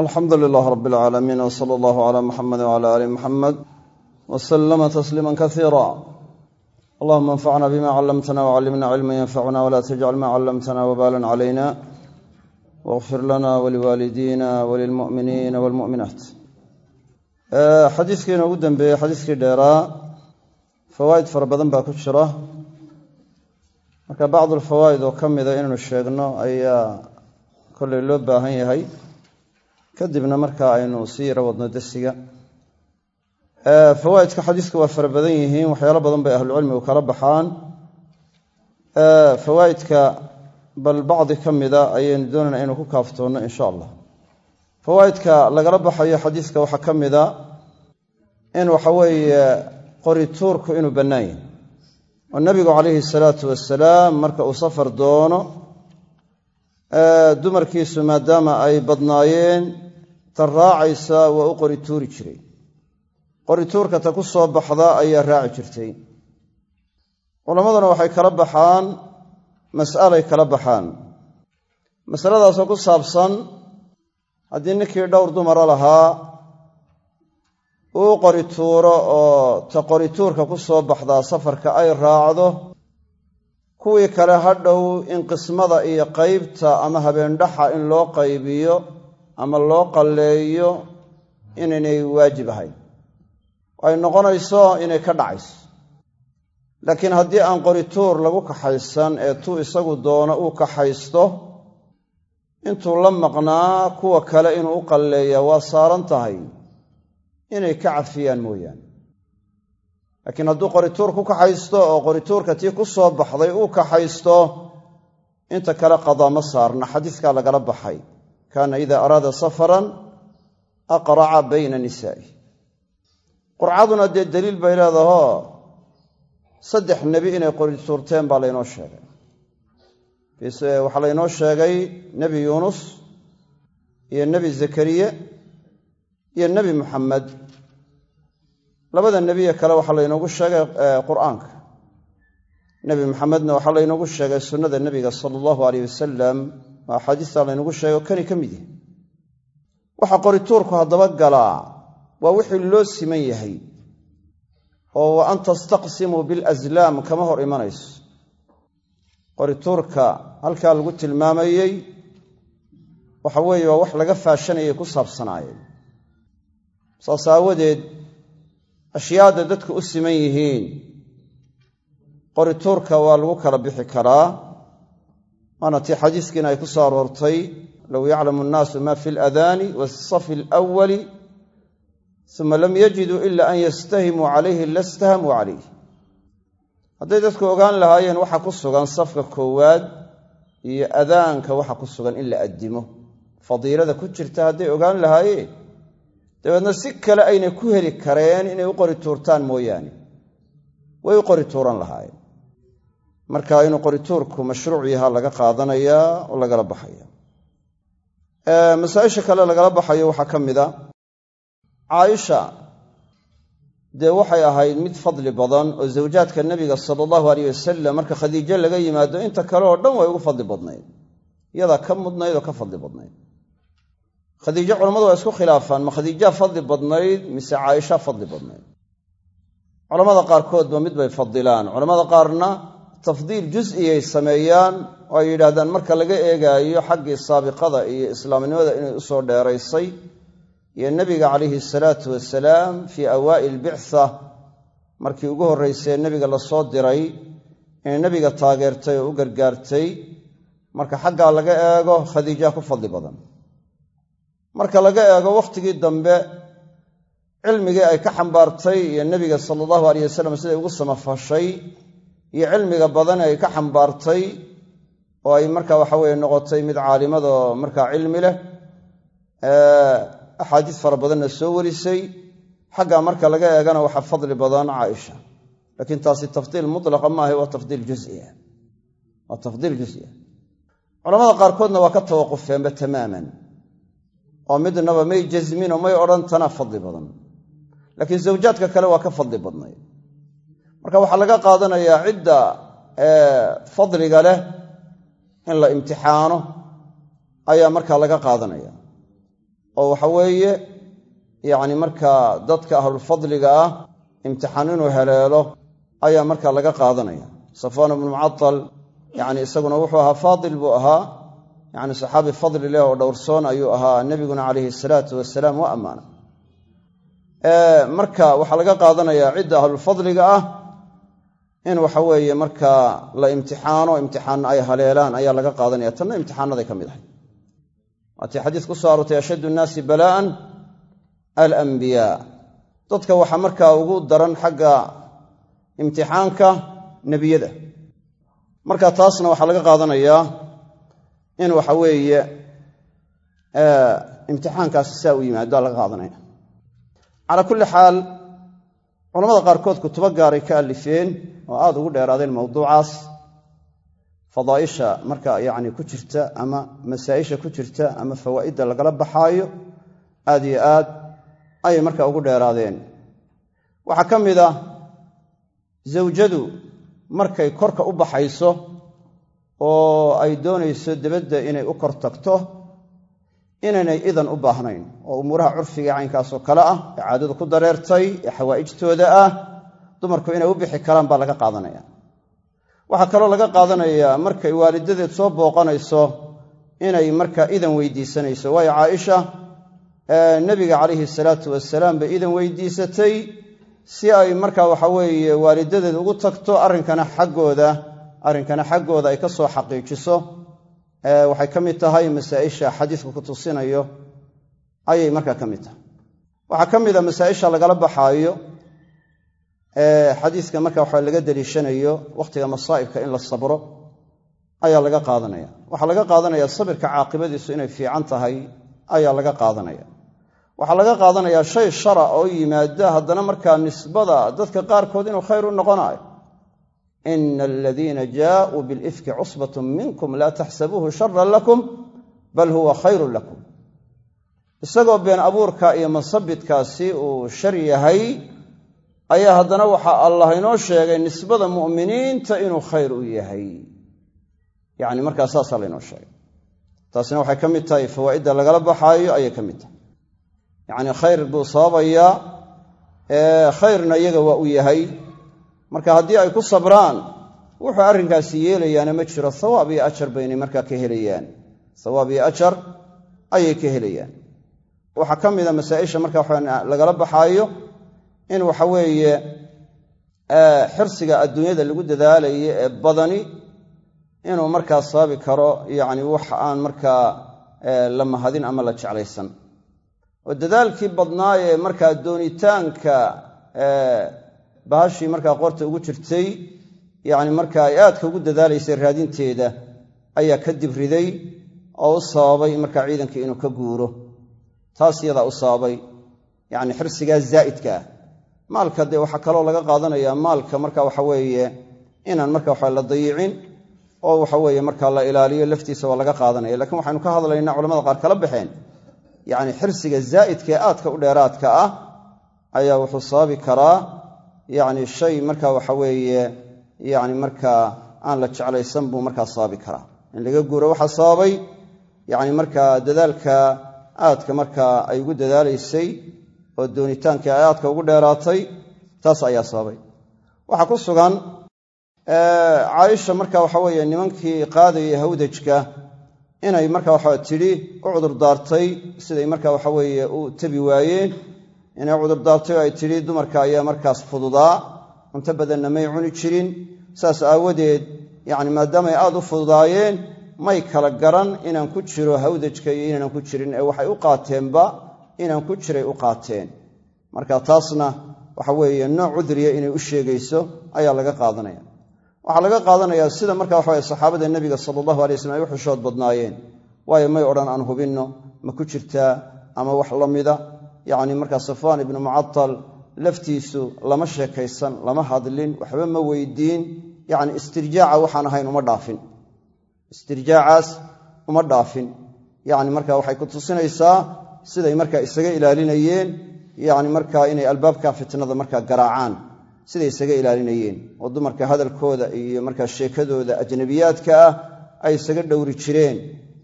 alxamdu rab alcaalamiin w sala allahu calaa muxamedi wcala aali muxamed salama tasliima kasiira allahuma anfacna bima callamtana wcallimna cilma yanfacuna wla tajcal ma callamtana wbalan calayna wاغfir lana waliwaalidiina walilmu'miniina walmu'minaat xadiiskii inoogu dambeeyey xadiiskii dheeraa fawaa'id fara badan baa ku jira. Marka bacdu alfawaa'id oo ka mida inaynu sheegno ayaa kollay loo baahan yahay kadibna marka aynu sii yaro wadno desiga fawaa'idka xadiiska waa fara badan yihiin waxyaalo badan bay ahlucilmigu kala baxaan. Fawaa'idka bal bacdi ka mida ayaynu doonayna inuu ku kaaftoonno insha allah. Fawaa'idka lagala baxayo xadiiska waxaa ka mida in waxa weeye qorituurku inuu bannaan yahay. Oo nebigu calayhi salaatu wasalaam marka uu safar doono dumarkiisu maadaama ay badnaayeen tan raacaysa waa u qorituuri jiray. Qorituurka ta ku soo baxda ayaa raaci jirtay. Culammaduna waxay kala baxaan mas'alay kala baxaan. Masaladaasoo ku saabsan haddii ninkii dhowr dumara lahaa uu qorituuro oo ta qorituurka ku soo baxdaa safarka ay raacdo kuwii kale hadhow in qismada iyo qaybta ama habeendhaxa in loo qaybiyo ama loo qalleeyo inaynay waajib ahayn. Ay noqonayso inay ka dhacayso. Laakiin haddii aan qorituur lagu kaxaysan ee tuu isagu doono uu kaxaysto intuu la maqnaa kuwa kale inuu u qalleeyaa waa saaran tahay inay ka cafiyaan mooyaane. Laakiin hadduu qorituur ku kaxaysto oo qorituurka tii ku soo baxday uu kaxaysto inta kale qadaa ma saarna xadiiskaa lagala baxay kaana idaa araada safaran aqraca bayna nisaa'i. Qurcaduna dee daliil bay leedahoo saddex nebi inay qorituurteen baa laynoo sheegay. Waxaa laynoo sheegay nebi yuunus iyo nebi zakariye iyo nebi muxamed labada nebiye kale waxaa laynoogu sheegay qur'aanka. Nebi maxamedna waxaa laynoogu sheegay sunnada nebiga sala allahu aleyh wasalam oo axaadiistaa laynagu sheegay oo kani ka mid yahay. Waxaa qorituurku haddaba galaa waa wixii loo siman yahay oo wa an tastaqsimuu bilaslaam kama hor imanayso. Qorituurka halkaa lagu tilmaamayey waxa weeye waa wax laga faashanayay ku saabsanaayeen saas aawadeed ashyaada dadku u siman yihiin qorituurka waa lagu kala bixi karaa waana tii xadiiskiina ay ku soo aroortay low yaclamu annaasu ma fi aladaani waasafi alawali uma lam yajiduu ila an yastahimuu calayhi lastahamuu calayh hadday dadku ogaan lahaayeen waxa ku sugan safka koowaad iyo adaanka waxa ku sugan in la addimo. Fadiilada ku jirta hadday ogaan lahaayeen. Dabeedna si kale aynay ku heli kareen inay u qori tuurtaan mooyaane. Way u qori tuuran lahaayeen marka inuu qorituurku mashruuc yahaa laga qaadanayaa oo lagala baxaya. Masaa-isha kale lagala baxayo waxaa ka mid a caaisha. Dee waxay ahayd mid fadli badan oo zawjaadka nebiga sala allahu aleyh wasalam marka khadiijo laga yimaado inta kale oo dhan way ugu fadli badnayd. Iyadaa ka mudnayd oo ka fadli badnayd. Khadiijo culammadu waa isku khilaafaan ma khadiijaa fadli badnayd mise caaisha fadli badnayd? Culamada qaarkoodba mid bay fadilaan culamada qaarna tafdiil jus'iyay sameeyaan oo ay yidhaahdaan marka laga eegaayo xaggii saabiqada iyo islaamnimada inay u soo dheeraysay iyo nebiga calayhi salaatu wasalaam fii awaa'il bictha markii ugu horraysee nebiga la soo diray inay nebiga taageertay oo u gargaartay marka xaggaa laga eego khadiijaa ku fadli badan. Marka laga eego wakhtigii dambe cilmigii ay ka xambaartay iyo nebiga sala allahu aleyh wasalam siday ugu samafashay iyo cilmiga badan ay ka xambaartay oo ay marka waxa weye noqotay mid caalimado markaa cilmi leh axaadiis fara badanna soo warisay. Xaggaa marka laga eegana waxaa fadli badan caaisha. Laakiin taasi tafdiil mutlaqa maaha waa tafdiil juziya waa tafdiil juziya culamada qaarkoodna waa ka tawaqufeenba tamaaman. Oo midnaba may jasminoo may odhan tanaa fadli badan. Laakiin zawjaadka kale waa ka fadli badnay marka waxaa laga qaadanayaa cidda fadliga leh in la imtixaano ayaa markaa laga qaadanaya. Oo waxa weeye yacni markaa dadka ahlulfadliga ah imtixaan inuu heleelo ayaa markaa laga qaadanaya. Safwaan ibnu mucatal yacni isaguna wuxuu ahaa faadil buu ahaa. Yacni saxaabi fadli leh oo dhowrsoon ayuu ahaa. Nebiguna calayhi salaatu wasalaam waa ammaana. Marka waxaa laga qaadanayaa cidda ahlulfadliga ah in waxa weeye markaa la imtixaano imtixaanna ay haleelaan ayaa laga qaadanaya. Tanna imtixaanaday ka mid ahay. Waatii xadiis ku soo aroortay ashaddu nnaasi balaa'an alambiyaa dadka waxaa markaa ugu daran xagga imtixaanka nebiyada. Marka taasna waxaa laga qaadanayaa in waxa weeye imtixaankaasi saa u yimaado laga qaadanaya. Calaa kulli xaal culamada qaarkood kutubo gaaray ka alifeen oo aada ugu dheeraadeen mawduucaas fadaa'isha marka yacni ku jirta ama masaa'isha ku jirta ama fawaa'idda lagala baxaayo aad iyo aad ayay marka ugu dheeraadeen. Waxaa ka mid ah zawjadu markay korka u baxayso oo ay doonayso debadda inay u kor tagto inaynay idan u baahnayn oo umuuraha curfiga caynkaasoo kale ah ee caadadu ku dareertay ee xawaa'ijtooda ah dumarku inay u bixi karaan baa laga qaadanaya. Waxaa kaloo laga qaadanayaa markay waalidadeed soo booqanayso inay marka idan weydiisanayso. Waayo caaisha nebiga calayhi salaatu wasalaam bay idan weydiisatay si ay marka waxa weeye waalidadeed ugu tagto arrinkana xaggooda arrinkana xaggooda ay ka soo xaqiijiso waxay ka mid tahay masaa'isha xadiisku ku tusinayo. Ayay markaa ka mid tahay. Waxaa ka mid a masaa'isha lagala baxaayo xadiiska marka waxa laga deliishanayo wakhtiga masaa'ibka in la sabro ayaa laga qaadanaya. Waxaa laga qaadanaya sabirka caaqibadiisu inay fiican tahay ayaa laga qaadanaya. Waxaa laga qaadanayaa shay shara oo yimaada haddana markaa nisbada dadka qaarkood inuu khayr u noqonayo ina aladiina jaauu bilifki cusbatun minkum laa taxsabuuhu sharan lakum bal huwa khayrun lakum isagoo been abuurka iyo masabidkaasi uu shar yahay ayaa haddana waxaa allah inoo sheegay nisbada mu'miniinta inuu khayr u yahay. Yacni markaa saasaa laynoo sheegay. Taasina waxay ka mid tahay fawaa'idda lagala baxaayo ayay ka mid tahay. Yacni khayr buu sababayaa khayrna iyaga waa u yahay marka haddii ay ku sabraan wuxuu arrinkaasi yeelayaana ma jiro hawaab iyo ajar baynay markaa ka helayaan. Hawaab iyo ajar ayay ka helayaan. Waxaa ka mida masaa'isha marka lagala baxaayo in waxa weeye xirsiga adduunyada lagu dadaalayo ee badani inuu markaa sababi karo yacni wax aan markaa la mahadin ama la jeclaysan. Oo dadaalkii badnaa ee markaa doonitaanka bahashii markaa qorta ugu jirtay yacni marka ay aadka ugu dadaalaysay raadinteeda ayaa ka dibriday oo u sababay markaa ciidankii inuu ka guuro. Taas iyadaa u sababay yacni xirsigaa zaa'idka ah. Maalka dee waxaa kaloo laga qaadanayaa maalka marka waxa weeye inaan marka waxa la dayicin oo waxa weeye marka la ilaaliyo laftiisa waa laga qaadanaya. Lakiin waxaynu ka hadlaynaa culamada qaar kala baxeen. Yacni xirsiga zaa'idka ee aadka u dheeraadka ah ayaa wuxuu sababi karaa yacni shay marka waxa weeye yacni markaa aan la jeclaysan buu markaa sababi karaa. In laga guuro waxaa sababay yacni markaa dadaalka aadka markaa ay ugu dadaalaysay oo doonitaankii ay aadka ugu dheeraatay taas ayaa sababay waxaa ku sugan caaisha marka waxa weeye nimankii qaadayay hawdajka inay marka waxa tidhi u cudurdaartay siday marka waxa weeye u tabi waayeen inay cudurdaartay oo ay tidhi dumarka ayaa markaas fududaa. Cunto badanna may cuni jirin. Saas aawadeed yacni maadaamay aad u fududaayeen may kala garan inaan ku jiro hawdajka iyo inaanan ku jirin. Ee waxay u qaateenba inaan ku jiray u qaateen. Marka taasna waxa weeye nooc cudriya inay u sheegayso ayaa laga qaadanaya. Waxaa laga qaadanayaa sida marka waxawe saxaabada nebiga sala allahu alay slam ay u xishood badnaayeen. Waayo may odhan aan hubinno ma ku jirtaa ama wax la mida yacni markaa safwaan ibnu mucatal laftiisu lama sheekaysan lama hadlin waxba ma weydiin yacni istirjaaca waxaan ahayn uma dhaafin. Istirjaacaas uma dhaafin. Yacni marka waxay ku tusinaysaa siday markaa isaga ilaalinayeen yacni markaa inay albaabka fitnada markaa garaacaan siday isaga ilaalinayeen. Oo dumarka hadalkooda iyo markaa sheekadooda ajnabiyaadka ah ay isaga dhowri jireen.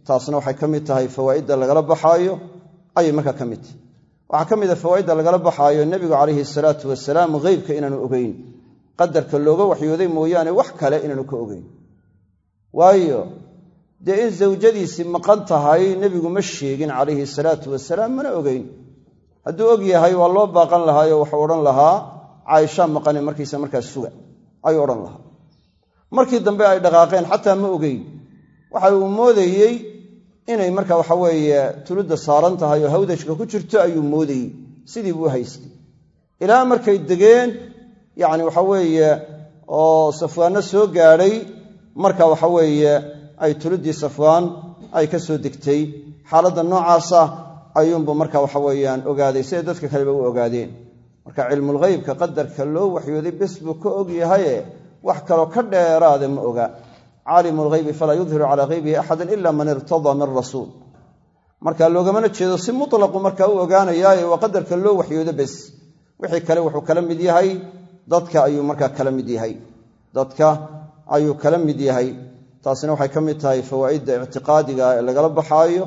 Taasna waxay ka mid tahay fawaa'idda lagala baxaayo ayay markaa ka mid tahy waxaa ka mid a fawaa'idda lagala baxaayo nebigu calayhi salaatu wasalaam heybka inaanu ogeyn. Qadarka looga waxyooday mooyaane wax kale inaanu ka ogeyn. Waayo dee in zawjadiisii maqan tahay nebigu ma sheegin calayhi salaatu wasalaam mana ogeyn. Hadduu og yahay waa loo baaqan lahaayo waxuu odhan lahaa caaisha maqane markiisa markaas suga ayuu odhan lahaa. Markii dambe ay dhaqaaqeen xataa ma ogeyn. Waxa uu moodayey inay marka waxa weeye tuludda saaran tahay oo hawdajka ku jirto ayuu moodayey. Sidii buu haystay. Ilaa markay degeen yacni waxa weeye oo safwaanno soo gaadhay marka waxa weeye ay tuluddii safwaan ay ka soo degtay. Xaaladda noocaasa ayuunbu marka waxa weeyaan ogaaday siday dadka kaleba u ogaadeen. Marka cilmulghaybka qadarka loo waxyooday bes buu ka og yahaye wax kaloo ka dheeraade ma oga caalimu lghaybi falaa yudhiru calaa haybihi axadan ila man irtadaa min rasuul. Marka loogamana jeedo si mutlaqu marka u ogaanayaaye waa qadarka loo waxyoodo bes. Wixii kale wuxuu kala mid yahay dadka ayuu markaa kala mid yahay. Dadka ayuu kala mid yahay. Taasina waxay ka mid tahay fawaa'idda ictiqaadiga ee lagala baxaayo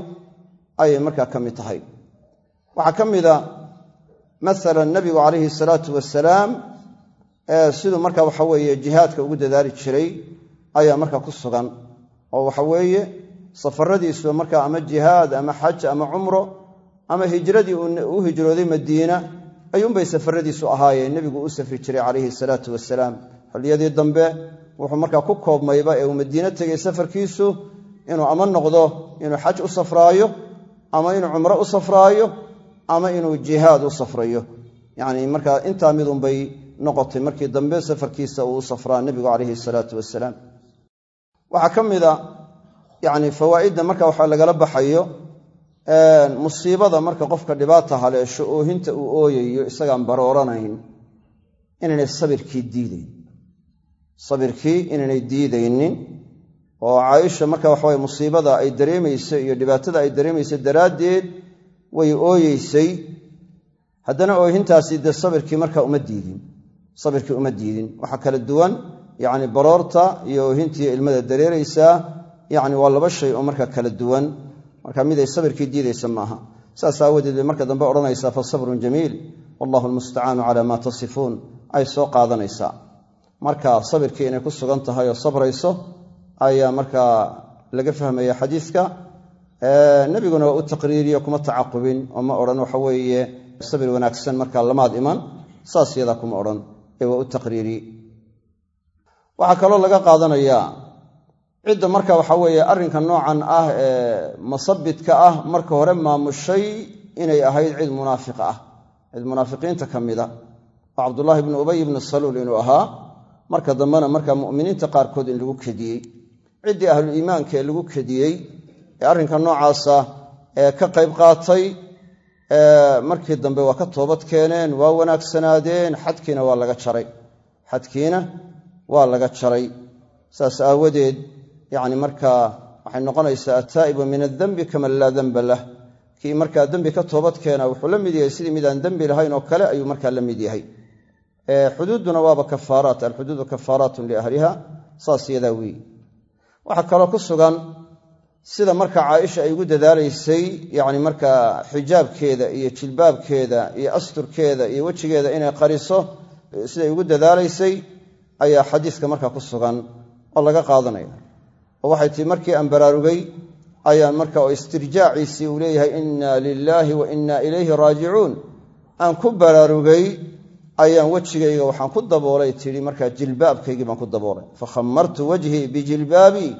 ayay markaa ka mid tahay. Waxaa ka mida masalan nabigu calayhi salaatu wasalaam siduu marka waxa weeye jihaadka ugu dadaali jiray ayaa marka ku sugan. Oo waxa weeye safaradiisu marka ama jihaad ama xaj ama cumro ama hijradii uu hijrooday madiina ayuunbay safaradiisu ahaayeen. Nebigu u safri jiray calayhi salaatu wasalaam xilliyadii dambe wuxuu markaa ku koobmayba ee uu madiine tegey safarkiisu inuu ama noqdo inuu xaj u safraayo ama inuu cumro u safraayo ama inuu jihaad u safrayo. Yacni markaa intaa midunbay noqotay. Markii dambe safarkiisa uu u safraa nebigu calayhi salaatu wasalaam waxaa ka mida yani fawaa'idda marka waxa lagala baxayo musiibada marka qofka dhibaata haleesho oohinta uu ooyayo isagaan barooranayn inaynay sabirkii diidayn sabirkii inaynay diidaynin oo caaisha marka waxaweye musiibada ay dareemayso iyo dhibaatada ay dareemayso daraaddeed way ooyeysay. Haddana oohintaasi dee sabirkii marka uma diidin sabirkii uma diidin. Waxaa kala duwan yacni baroorta iyo oohintii ilmada dareeraysaa yacni waa laba shay oo marka kala duwan. Marka miday sabirkii diidaysa maaha. Saas aawadeed bay marka dambe odhanaysaa fa jamiil wallahu almustacaanu calaa maa tasifuun. Ay soo qaadanaysaa marka sabirkii inay ku sugan tahay oo sabrayso ayaa markaa laga fahmaya xadiiska nebiguna waa u taqriiriyo kuma tacaqubin oo ma odhan waxa weeye sabir wanaagsan markaa lamaad iman saas yadaa kuma odhan ee waa u taqriiri waxaa kaloo laga qaadanayaa cidda marka waxa weeye arrinka noocan ah ee masabidka ah marka hore maamushay inay ahayd cid munaafiqa ah. Cid munaafiqiinta ka mida oo cabdullaahi bnu ubay ibnu saluul inuu ahaa. Marka dambena marka mu'miniinta qaarkood in lagu kediyey. Ciddii ahluliimaanka ee lagu kediyey ee arrinka noocaasa ee ka qayb qaatay markii dambe waa ka toobad keeneen waa wanaagsanaadeen xadkiina waa laga jaray. Xadkiina waa laga jaray. Saas aawadeed yacni markaa waxay noqonaysaa attaa'ibu min addenbi kaman laa denba lah. Kii markaa dembi ka toobad keena wuxuu la mid yahay sidii midaan dembi lahayn oo kale ayuu markaa la mid yahay. Xuduudduna waaba kafaaraat alxuduudu kafaaraatun liahliha saas yadaa weeye waxaa kaloo ku sugan sida marka caaisha ay ugu dadaalaysay yacni markaa xijaabkeeda iyo jilbaabkeeda iyo asturkeeda iyo wejigeeda inay qariso siday ugu dadaalaysay ayaa xadiiska markaa ku sugan oo laga qaadanaya. Oo waxay tii markii aan baraarugay ayaan marka oo istirjaaciisii uu leeyahay inna lilaahi wa inna ilayhi raajicuun. Aan ku baraarugay ayaan wejigayga waxaan ku daboolay tidhi markaa jilbaabkaygii baan ku daboolay. Fakhamartu wajhii bijilbaabii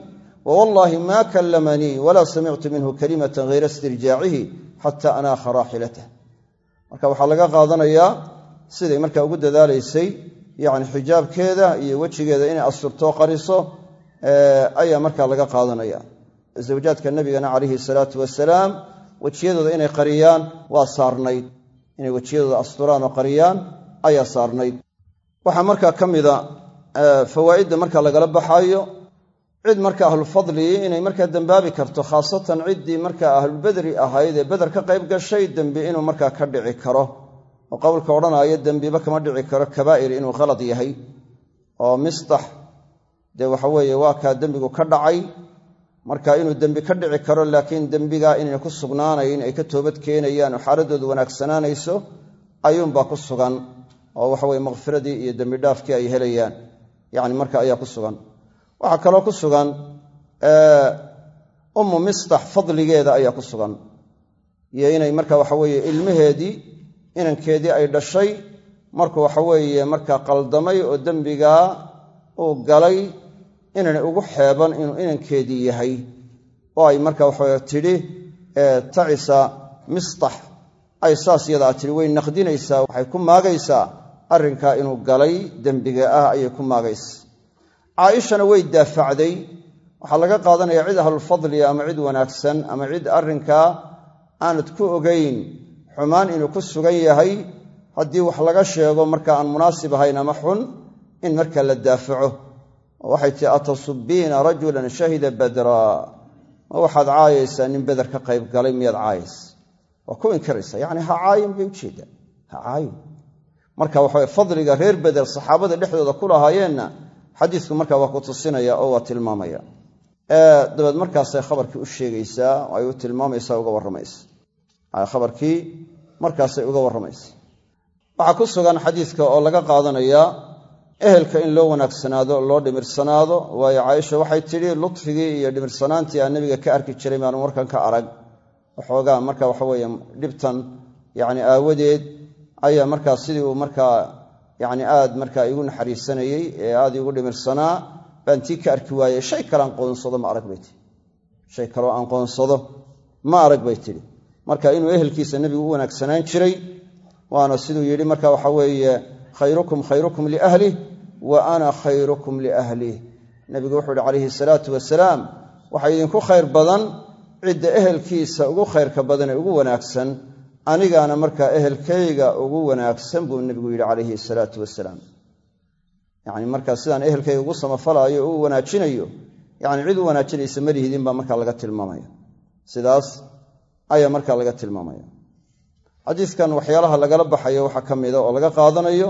wawallaahi maa kallamanii walaa samictu minhu kalimatan hayra istirjaacihi xata anaakha raaxilatah marka waxaa laga qaadanayaa siday markaa ugu dadaalaysay yacni xijaabkeeda iyo wejigeeda inay asturtoo qariso ayaa markaa laga qaadanaya. Zawjaadka nabigana calayhi salaatu wasalaam wejiyadooda inay qariyaan waa saarnayd. Inay wejiyadooda asturaan oo qariyaan ayaa saarnayd. Waxaa markaa ka mida fawaa'idda marka lagala baxaayo. Cid marka ahlufadli inay markaa dembaabi karto khaasatan ciddii markaa ahlubedri ahayd ee beder ka qayb gashay dembi inuu markaa ka dhici karo oo qowlka odhanaayo dembiba kama dhici karo kabaa'ir inuu khalad yahay. Oo mistax. Dee waxa weeye waa kaa dembigu ka dhacay. Marka inuu dembi ka dhici karo laakiin dembigaa inayna ku sugnaanayn ay ka toobad keenayaan oo xaaladoodu wanaagsanaanayso ayuunbaa ku sugan. Oo waxaweye makfiradii iyo dembidhaafkii ay helayaan. Yani marka ayaa ku sugan. Waxaa kaloo ku sugan ummu mistax fadligeeda ayaa ku sugan. Iyo inay marka waxaweye ilmaheedii inankeedii ay dhashay. Markuu waxaweeye markaa qaldamay oo dembigaa uu galay inaynay ugu xeeban inuu inankeedii yahay. Oo ay marka waxawe tidhi tacisa mistax. Ay saas yadaa tidhi way naqdinaysaa waxay ku maagaysaa arrinkaa inuu galay dembiga ah ayay ku maagaysa. Caaishana way daafacday. Waxaa laga qaadanaya cid ahlulfadliya ama cid wanaagsan ama cid arrinkaa aanad ku ogayn xumaan inuu ku sugan yahay haddii wax laga sheego marka aan munaasib ahayn ama xun in marka la daafaco. Oo waxay tihi atasubbiina rajulan shahida badraa ma waxaad caayaysaa nin beder ka qayb galay miyaad caayaysa? Waa ku inkiraysa yacni ha caayin bay u jeedaa ha caayin marka waxa fadliga reer beder saxaabada dhexdooda ku lahaayeenna xadiisku marka waa ku tusinaya oo waa tilmaamaya. Dabeed markaasay khabarkii u sheegaysaa ay u tilmaamaysaa uga warramaysa khabarkii markaasay uga warramaysa waxaa ku sugan xadiidka oo laga qaadanayaa ehelka in loo wanaagsanaado loo dhimirsanaado waayo caaisha waxay tidhi ludfigii iyo dhimirsanaantii aan nebiga ka arki jiray maanu markan ka arag. Waxoogaa marka waxaweye dhibtan yani aawadeed ayaa markaa sidii uu markaa yani aad markaa igu naxariisanayey ee aad igu dhimirsanaa baan tii ka arki waayey shay kalean qoonsado ma arag bay tii shay kaloo aan qoonsado ma arag bay tidhi marka inuu ehelkiisa nebigu u wanaagsanaan jiray waana siduu yidhi marka waxa weeye khayrukum khayrukum liahlih wa ana khayrukum liahlih nebigu wuxuu yihi calayhi salaatu wasalaam waxaa idinku khayr badan cidda ehelkiisa ugu khayrka badan ee ugu wanaagsan anigaana markaa ehelkayga ugu wanaagsan buu nebigu yidhi calayhi salaatu wasalaam. Yacni markaa sidaan ehelkayga ugu samafalaayo o u wanaajinayo yacni cid u wanaajinaysa malihidin baa markaa laga tilmaamaya. Sidaas ayaa markaa laga tilmaamaya. Xadiiskan waxyaalaha lagala baxayo waxaa ka mida oo laga qaadanayo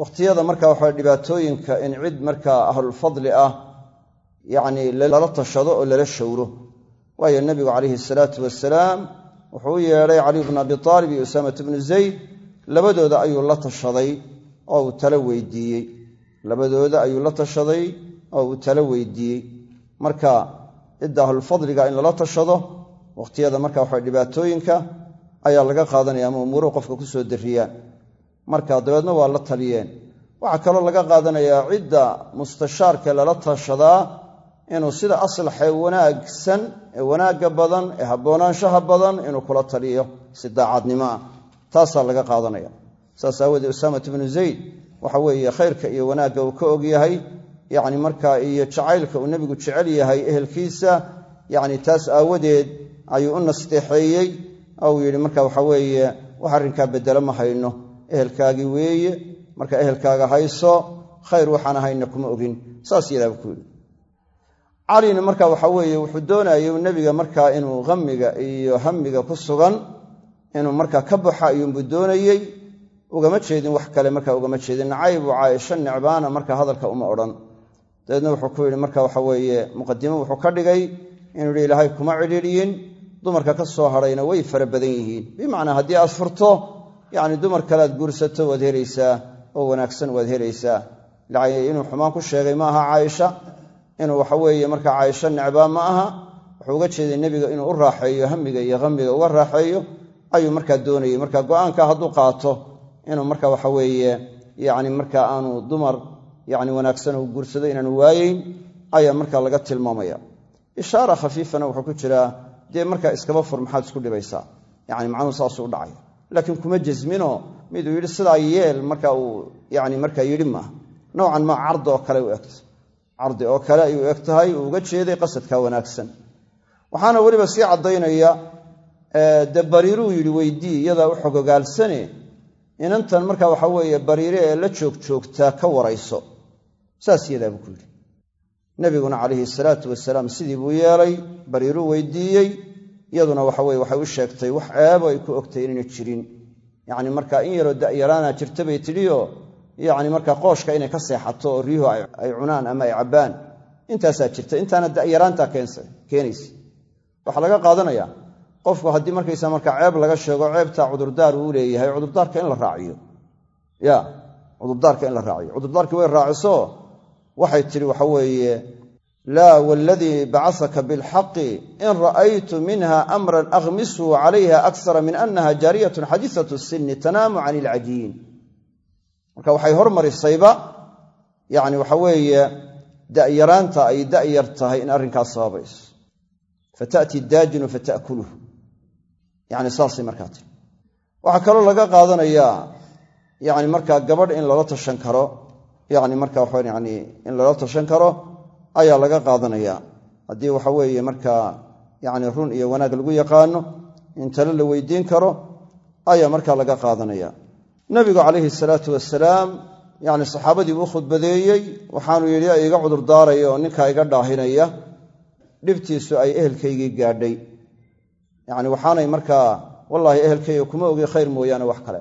wakhtiyada marka waxa dhibaatooyinka in cid markaa ahlulfadli ah yacni lala tashado oo lala shawro waayo nebigu calayhi salaatu wasalaam wuxuu u yeedhay caliy bnu abi aalib iyo usaamat bnu zayd labadooda ayuu la tashaday oo uu talo weydiiyey. Labadooda ayuu la tashaday oo uu talo weydiiyey. Marka cidda ahlulfadliga in lala tashado wakhtiyada marka waxa dhibaatooyinka ayaa laga qaadanaya ama umuuruhu qofka ku soo darriyaan marka dabeedna waa la taliyeen. Waxaa kaloo laga qaadanayaa cidda mustashaarka lala tashadaa inuu sida aslaxee wanaagsan ee wanaagga badan ee haboonaanshaha badan inuu kula taliyo si daacadnimo ah. Taasaa laga qaadanaya. Saas aawoodee usaamat bnu zayd waxa weeye khayrka iyo wanaagga uu ka og yahay yacni markaa iyo jacaylka uu nebigu jecel yahay ehelkiisa yacni taas aawadeed ayuu u nasteexeeyey. Oo uu yidhi marka waxa weeye wax arrinkaa beddelo ma hayno. Ehelkaagii weeye. Marka ehelkaaga hayso khayr waxaan ahayna kuma ogin. Saas yadaaba ku yidhi. Calina marka waxa weeye wuxuu doonayay nebiga markaa inuu hamiga iyo hamiga ku sugan inuu markaa ka baxo ayuunbuu doonayey. Ugama jeedin wax kale marka ugama jeedin. Nacaybu caaisho necbaana marka hadalka uma odhan. Dabeedna wuxuu ku yidhi marka waxa weeye muqadimo wuxuu ka dhigay inuu yidhi ilaahay kuma cidhiidhiyin dumarka ka soo hadhayna way fara badan yihiin. Bimacnaa haddii aad furto yacni dumar kale aad guursato waad helaysaa oo wanaagsan waad helaysaa. Inuu xumaan ku sheegay ma aha caaisha? Inuu waxa weeye marka caaisho necbaa ma aha wuxuu uga jeeday nebiga inuu u raaxeeyo hamiga iyo hamiga uga raaxeeyo ayuu markaa doonayey marka go'aanka hadduu qaato inuu marka waxa weeye yacni marka aanu dumar yacni wanaagsan uu guursado inaanu waayeyn ayaa marka laga tilmaamaya. Ishaara khafiifana wuxuu ku jiraa dee markaa iskaba fur maxaad isku dhibaysaa? Yacni macnuhu saasuu dhacay. Laakiin kuma jasminoo miduu yidhi sidaa yeel marka uu yani markaa yidhi maaha noocan maa cardi oo kale u egta cardi oo kale ayuu eg tahay uu uga jeeday qasadka wanaagsan. Waxaana weliba sii caddaynaya dee bariiruu yidhi weydii iyadaa u xogogaalsane inantan marka waxa weeye bariire ee la joogjoogtaa ka warayso. Saas iyadaabuu ku yidhi nebiguna calayhi salaatu wasalaam sidii buu yeelay bariiruu weydiiyey iyaduna waxa weye waxay u sheegtay wax ceebo ay ku ogtay inayna jirin. Yacni marka in yaroo da'yaraana jirta bay tidhioo yacni marka qooshka inay ka seexato oo riyuhu ay cunaan ama ay cabbaan intaasaa jirta. Intaana da'yaraantaa keenaysa. Waxaa laga qaadanayaa qofku haddii markaysa marka ceeb laga sheego ceebtaa cudurdaar uu leeyahay cudurdaarka in la raaciyo. Ya cudurdaarka in la raaciyo. Cudurdaarkii way raaciso waxay tidhi waxa weeye laa waladii bacasaka bilxaqi in ra'aytu minha amran akhmisuu calayha aksara min annaha jaariyatun xadiisatu sinni tanaamu can ilcajiin marka waxay hormarisayba yani waxa weeye da'yaraanta ay da'yar tahay in arrinkaas sababayso fata'ti daajinu fata'kuluhu yani saasay markaa tiri waxaa kaloo laga qaadanayaa yani markaa gabadh in lala tashan karo yani marka waxa yani in lala tashan karo ayaa laga qaadanayaa haddii waxa weeye markaa yani run iyo wanaag lagu yaqaano in tale la weydiin karo ayaa markaa laga qaadanaya. Nabigu calayhi salaatu wasalaam yani saxaabadii buu khudbadeeyey waxaanu yidhi iga cudurdaaraya oo ninkaa iga dhaahinaya dhibtiisu ay ehelkaygii gaadhay. Yani waxaanay markaa wallaahi ehelkayga kuma ogi khayr mooyaane wax kale.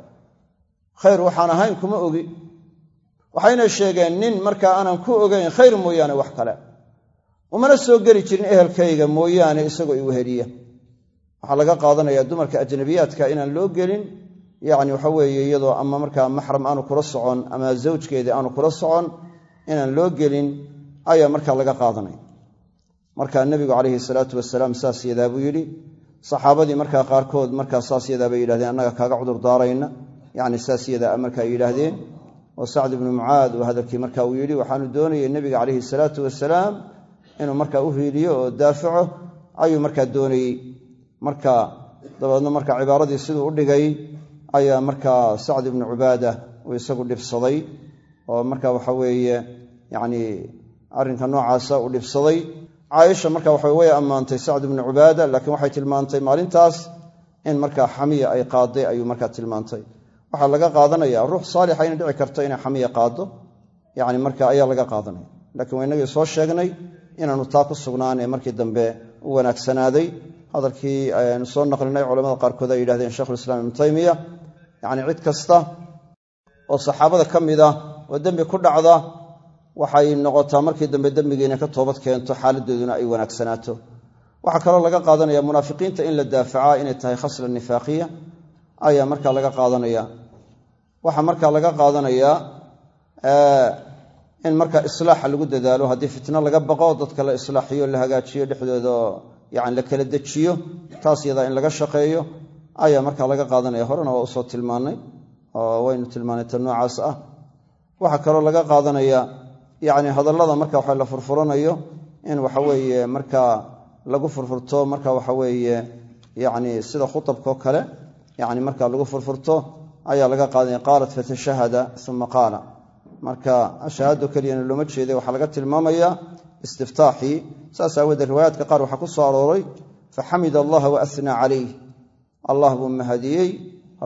Khayr waxaan ahayn kuma ogi waxayna sheegeen nin markaa aanan ku ogayn khayr mooyaane wax kale. Umana soo geli jirin ehelkayga mooyaane isagoo iweheliya waxaa laga qaadanayaa dumarka ajnabiyaadka inaan loo gelin. Yacni waxa weeye iyadoo ama markaa maxram aanu kula socon ama zawjkeedii aanu kula socon inaan loo gelin ayaa markaa laga qaadanaya. Marka nebigu calayhi salaatu wasalaam saas yadaa buu yidhi. Saxaabadii markaa qaarkood markaa saas yadaa bay yidhahdeen annaga kaaga cudur daarayna. Yacni saas yadaa markaa yidhaahdeen oo sacd ibnu mucaad uu hadalkii marka uu yidhi waxaanu doonayay nebiga calayhi salaatu wasalaam inuu markaa u hiiliyo oo daafaco ayuu markaa doonayey marka dabeedna marka cibaaradii siduu u dhigay ayaa markaa sacd ibnu cubaada uu isagu dhibsaday oo marka waxa weeye yacni arrinka noocaasa uu dhibsaday. Caaisha marka waxa way ammaantay sacd ibnu cubaada laakiin waxay tilmaantay maalintaas in markaa xamiya ay qaaday ayuu markaa tilmaantay waxaa laga qaadanaya ruux saalixa inay dhici karto inay xamiya qaado yani marka ayaa laga qaadanaya. Lakiin waa inagii soo sheegnay inaanu taa ku sugnaan ee markii dambe u wanaagsanaaday hadalkii aynu soo naqlinay culamada qaarkood ay yidhahdeen shekhulislaam ibnu taymiya yacni cid kasta oo saxaabada ka mid ah oo dembi ku dhacda waxay noqotaa markii dambe dembiga inay ka toobad keento xaaladooduna ay wanaagsanaato waxaa kaloo laga qaadanaya munaafiqiinta in la daafacaa inay tahay khasla nifaaqiya ayaa markaa laga qaadanaya waxaa markaa laga qaadanayaa in marka islaaxa lagu dadaalo haddii fitno laga baqo dadka la islaaxiyo la hagaajiyo dhexdooda yani la kala dejiyo taas yadaa in laga shaqeeyo ayaa markaa laga qaadanaya. Horena waa u soo tilmaannay oo waynu tilmaanay ta noocaas ah. Waxaa kaloo laga qaadanaya yani hadallada marka waxa la furfuranayo in waxaweeye markaa lagu furfurto marka waxaweeye yani sida khutabkao kale yani marka lagu furfurto ayaa laga qaadanaya qaalat fatashahada uma qaala. Marka shahaado keliyana looma jeeday waxaa laga tilmaamaya istiftaaxii saas aawoodee riwaayaadka qaar waxaa ku soo arooray faxamid allaha wa asnaa calayh allah buu mahadiyey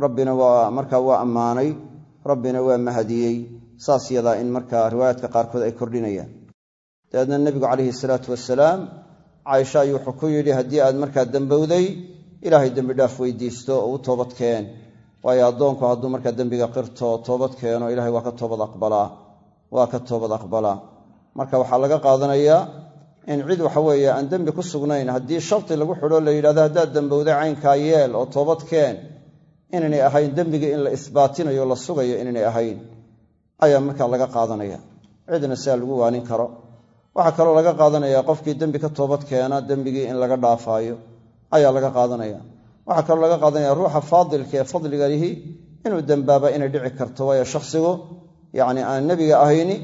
rabbina markaa waa ammaanay rabbina waa mahadiyey. Saas yadaa in markaa riwaayaadka qaarkood ay kordhinayaan. Dabeedna nebigu calayhi salaatu wasalaam caaisha ayuu wuxuu ku yidhi haddii aad markaa dembowday ilaahay dembidhaaf weydiisto oo u toobad keen waayo addoonku hadduu markaa dembiga qirto toobad keeno ilahay waa ka toobad aqbalaa. Waa ka toobad aqbalaa. Marka waxaa laga qaadanayaa in cid waxa weeye aan dembi ku sugnayn haddii sharti lagu xidho la yidhahdo haddaad dembowday caynkaa yeel oo toobad keen inaynay ahayn dembigii in la isbaatinayo la sugayo inaynay ahayn. Ayaa markaa laga qaadanaya. Cidna sidaa lagu waanin karo. Waxaa kaloo laga qaadanaya qofkii dembi ka toobad keena dembigii in laga dhaafaayo. Ayaa laga qaadanaya waxaa kaloo laga qaadanaya ruuxa faadilka ee fadliga lihi inuu dembaaba inay dhici karto. Waayo shakhsigu yacni aan nebiga ahayni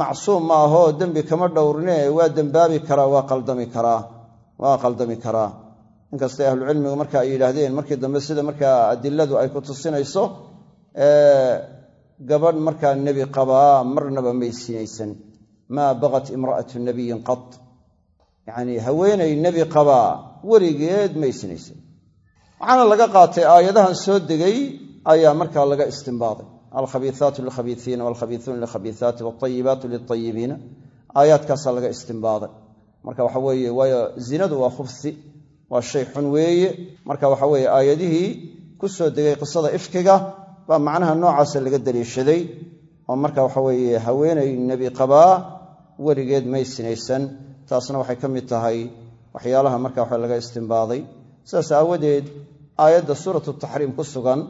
macsuum ma ahoo dembi kama dhowrine waa dembaabi karaa waa qaldami karaa waa qaldami karaa. Inkastay ahlucilmigu marka ay yidhaahdeen markii dambe sida markaa adiladu ay ku tusinayso gabadh markaa nebi qabaa marnaba may sinaysan maa baqat imra'atu nabiyin qad yacnii haweenay nebi qabaa weligeed may sinaysan waxaana laga qaatay aayadahan soo degay ayaa markaa laga istimbaaday alkhabiiaatu lilkhabiiiina walkhabiiuuna lilkhabiiaati walayibaatu lilayibiina aayaadkaasaa laga istimbaaday marka waxa weeye waayo zinadu waa khubsi waa shay xun weeye. Marka waxa weeye aayadihii ku soo degay qisada ifkiga baa macnaha noocaasa laga daliishaday. Oo marka waxa weeye haweenay nebi qabaa weligeed may sinaysan. Taasna waxay ka mid tahay waxyaalaha marka waxa laga istimbaaday sidaas aawadeed aayadda suuratu taxriim ku sugan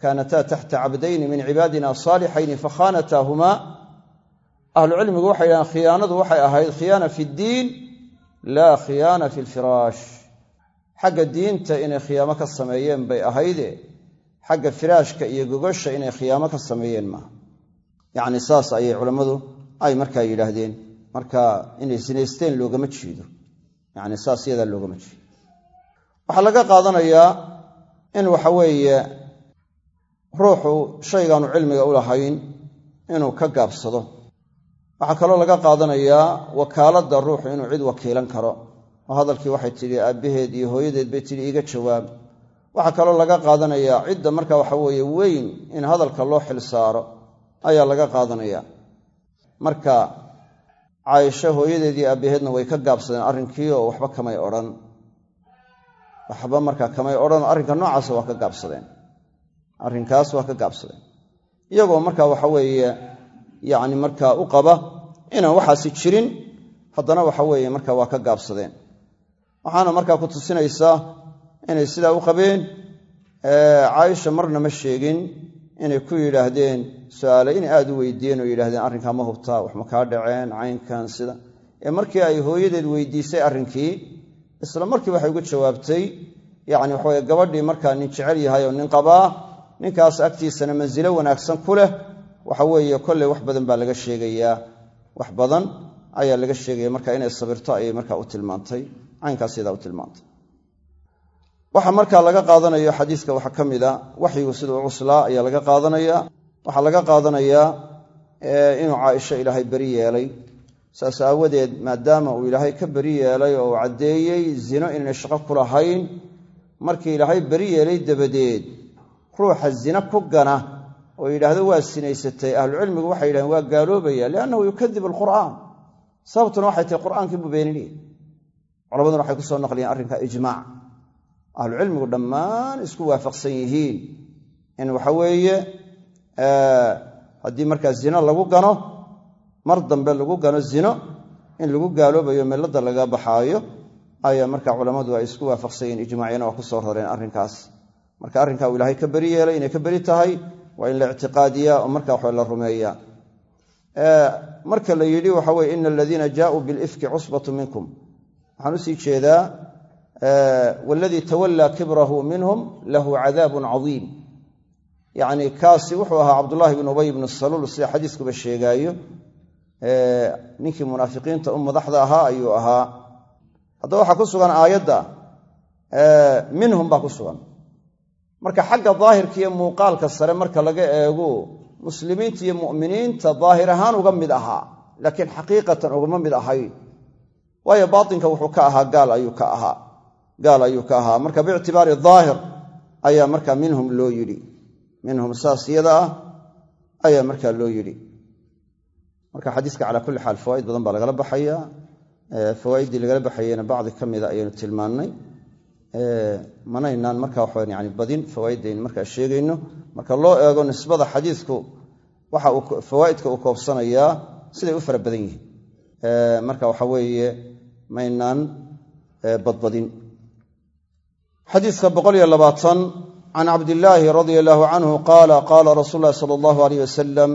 kaanataa taxta cabdayni min cibaadina saalixayni fakhaanataahumaa ahlucilmigu waxay dhahaan khiyaanadu waxay ahayd khiyaana fi ddiin laa khiyaana fi lfiraash. Xagga diinta inay khiyaamo ka sameeyeen bay ahayde xagga firaashka iyo gogosha inay khiyaamo ka sameeyeen maaha yacni saas ayay culammadu ay markaa yidhaahdeen. Marka inay sinaysteen loogama jeedo. Yacni saas iyadaa loogama jeedo waxaa laga qaadanayaa in waxa weeye ruuxu shaygaanu cilmiga u lahayn inuu ka gaabsado. Waxaa kaloo laga qaadanayaa wakaaladda ruuxu inuu cid wakiilan karo. Oo hadalkii waxay tidhi aabbaheed iyo hooyadeed bay tidhi iiga jawaab. Waxaa kaloo laga qaadanayaa cidda marka waxa weeye weyn in hadalka loo xil saaro ayaa laga qaadanaya. Marka caaisho hooyadeed iyo aabbaheedna way ka gaabsadeen arrinkii oo waxba kamay odhan waxba marka kamay odhan arrinka noocaasa waa ka gaabsadeen. Arrinkaas waa ka gaabsadeen. Iyagoo marka waxa weeye yacni markaa u qaba inaan waxaasi jirin haddana waxa weeye marka waa ka gaabsadeen. Waxaana markaa ku tusinaysaa inay sidaa u qabeen caaisha marna ma sheegin inay ku yidhaahdeen su'aale in aad u weydiiyeen oo yidhahdeen arrinkaa ma hubtaa wax ma kaa dhaceen caynkan sida. Ee markii ay hooyadeed weydiisay arrinkii isla markii waxay ugu jawaabtay yacni waxaweye gabadhii markaa nin jecel yahay oo nin qabaa ninkaas agtiisana mansilo wanaagsan ku leh. Waxa weeye kolley wax badan baa laga sheegayaa wax badan ayaa laga sheegaya marka inay sabirto ayay markaa u tilmaantay. Caynkaas yadaa u tilmaantay. Waxaa markaa laga qaadanayo xadiiska waxaa ka mida waxyigu siduu cuslaa ayaa laga qaadanaya. Waxaa laga qaadanayaa inuu caaisho ilaahay beri yeelay saas aawadeed maadaama uu ilaahay ka beri yeelay oo caddeeyey zino inaynay shaqo ku lahayn markii ilaahay beri yeelay dabadeed ruuxa zina ku gana oo yidhaahdo waa sinaysatay ahlucilmigu waxay yidhahdeen waa gaaloobaya liannahu yukadib alqur'aan. Sababtuna waxay tahay qur'aankii buu beeninaya culamaduna waxay ku naqliyeen arrinka ijmaac ahlucilmigu dhammaan isku waafaqsan yihiin in waxa weeye haddii markaa zino lagu gano mar dambe lagu gano zino in lagu gaaloobayo milladda laga baxaayo ayaa marka culammadu ay isku waafaqsan yihiin ijmaaciyana waa ku soo rareen arrinkaas. Marka arrinkaa uu ilaahay ka beri yeelay inay ka beri tahay waa in la ictiqaadiyaa oo marka waxa la rumeeyaa. Marka la yidhi waxa weye ina aladiina jaauu bilifki cusbatu minkum. Waxaan u sii jeedaa waladii tawallaa kibrahu minhum lahu cadaabun cadiim. Yacni kaasi wuxuu ahaa cabdullaahi bn ubay bnu saluul sida xadiiskuba sheegaayo ninkii munaafiqiinta u madaxda ahaa ayuu ahaa. Haddaba waxaa ku sugan aayadda. Minhum baa ku sugan. Marka xagga daahirka iyo muuqaalka sare marka laga eego muslimiinta iyo mu'miniinta daahir ahaan uga mid ahaa laakiin xaqiiqatan ugama mid ahayn waayo baatinka wuxuu ka ahaa gaal ayuu ka ahaa. Gaal ayuu ka ahaa. Marka biictibaari daahir ayaa marka minhum loo yidhi. Minhum saas ah ayaa markaa loo yidhi marka xadiiska calaa kulli xaal fawaaid badan baa lagala baxaya fawaa'iddii lagala baxayena bacdi ka mida ayaynu tilmaannay. Manaynaan marka waxaan yani badin fawaaiddayn markaa sheegayno. Marka loo eego nisbada xadiidku waxa fawaa'idka uu koobsanayaa siday u fara badan yihiin. Marka waxa weeye maynaan badbadin. Xadiiska can cabdillaahi radia allaahu canhu qaala qaala rasuul llahi sala allahu aleyh wasalam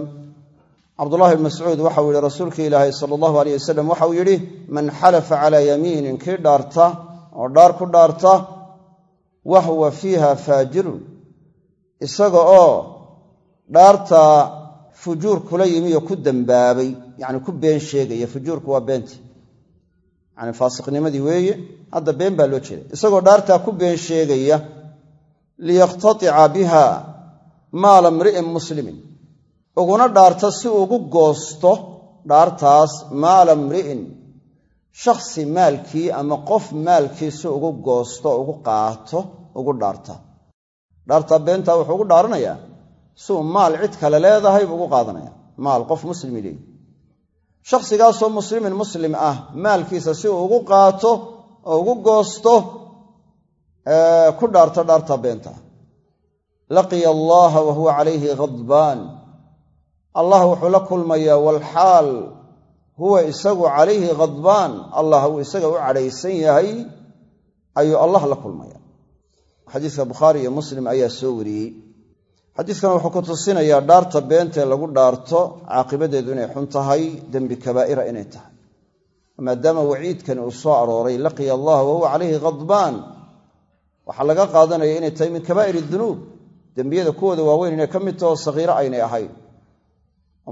cabdullahi bn mascuud waxau yihi rasuulkii ilaahay sala allahu aleyh wasalam waxau yidhi man xalafa calaa yamiinin kii dhaarta oo dhaar ku dhaarta wa huwa fiiha faajirun isaga oo dhaartaa fujuur kula yimi oo ku dembaabay yacni ku been sheegaya fujuurku waa beenti. Yacni faasiqnimadii weeye hadda been baa loo jeeda isagoo dhaartaa ku been sheegaya liyakhtatica biha maala mri'in muslimin uguna dhaarta si ugu goosto dhaartaas maala mri'in shakhsi maalkii ama qof maalkii si ugu goosto ugu qaato ugu dhaarta. Dhaartaa beentaa wuxuu ugu dhaaranayaa si uu maal cid kale leedahay buu ugu qaadanaya. Maal qof muslimi leeyi shakhsigaasoo muslimin muslim ah maalkiisa si uu ugu qaato oo ugu goosto ku dhaarto dhaartaa beenta. Laqiya allaha wa calayhi khadbaan allah wuxuu la kulmayaa walxaal huwa isagu calayhi khadbaan allah uu isaga u cadhaysan yahay ayuu allah la kulmaya xadiiska bukhaari iyo muslim ayaa soo wariyey. Xadiiskan wuxuu ku tusinayaa dhaarta beentae lagu dhaarto caaqibadeedu inay xun tahay dembi kabaa'ira inay tahay. Maadaama waciidkani uu soo arooray laqiya allah wahuwa calayhi khadbaan waxaa laga qaadanaya inay tahay min kabaa'ir dunuub. Dembiyada kuwooda waaweyn inay ka mid taho aynay ahayn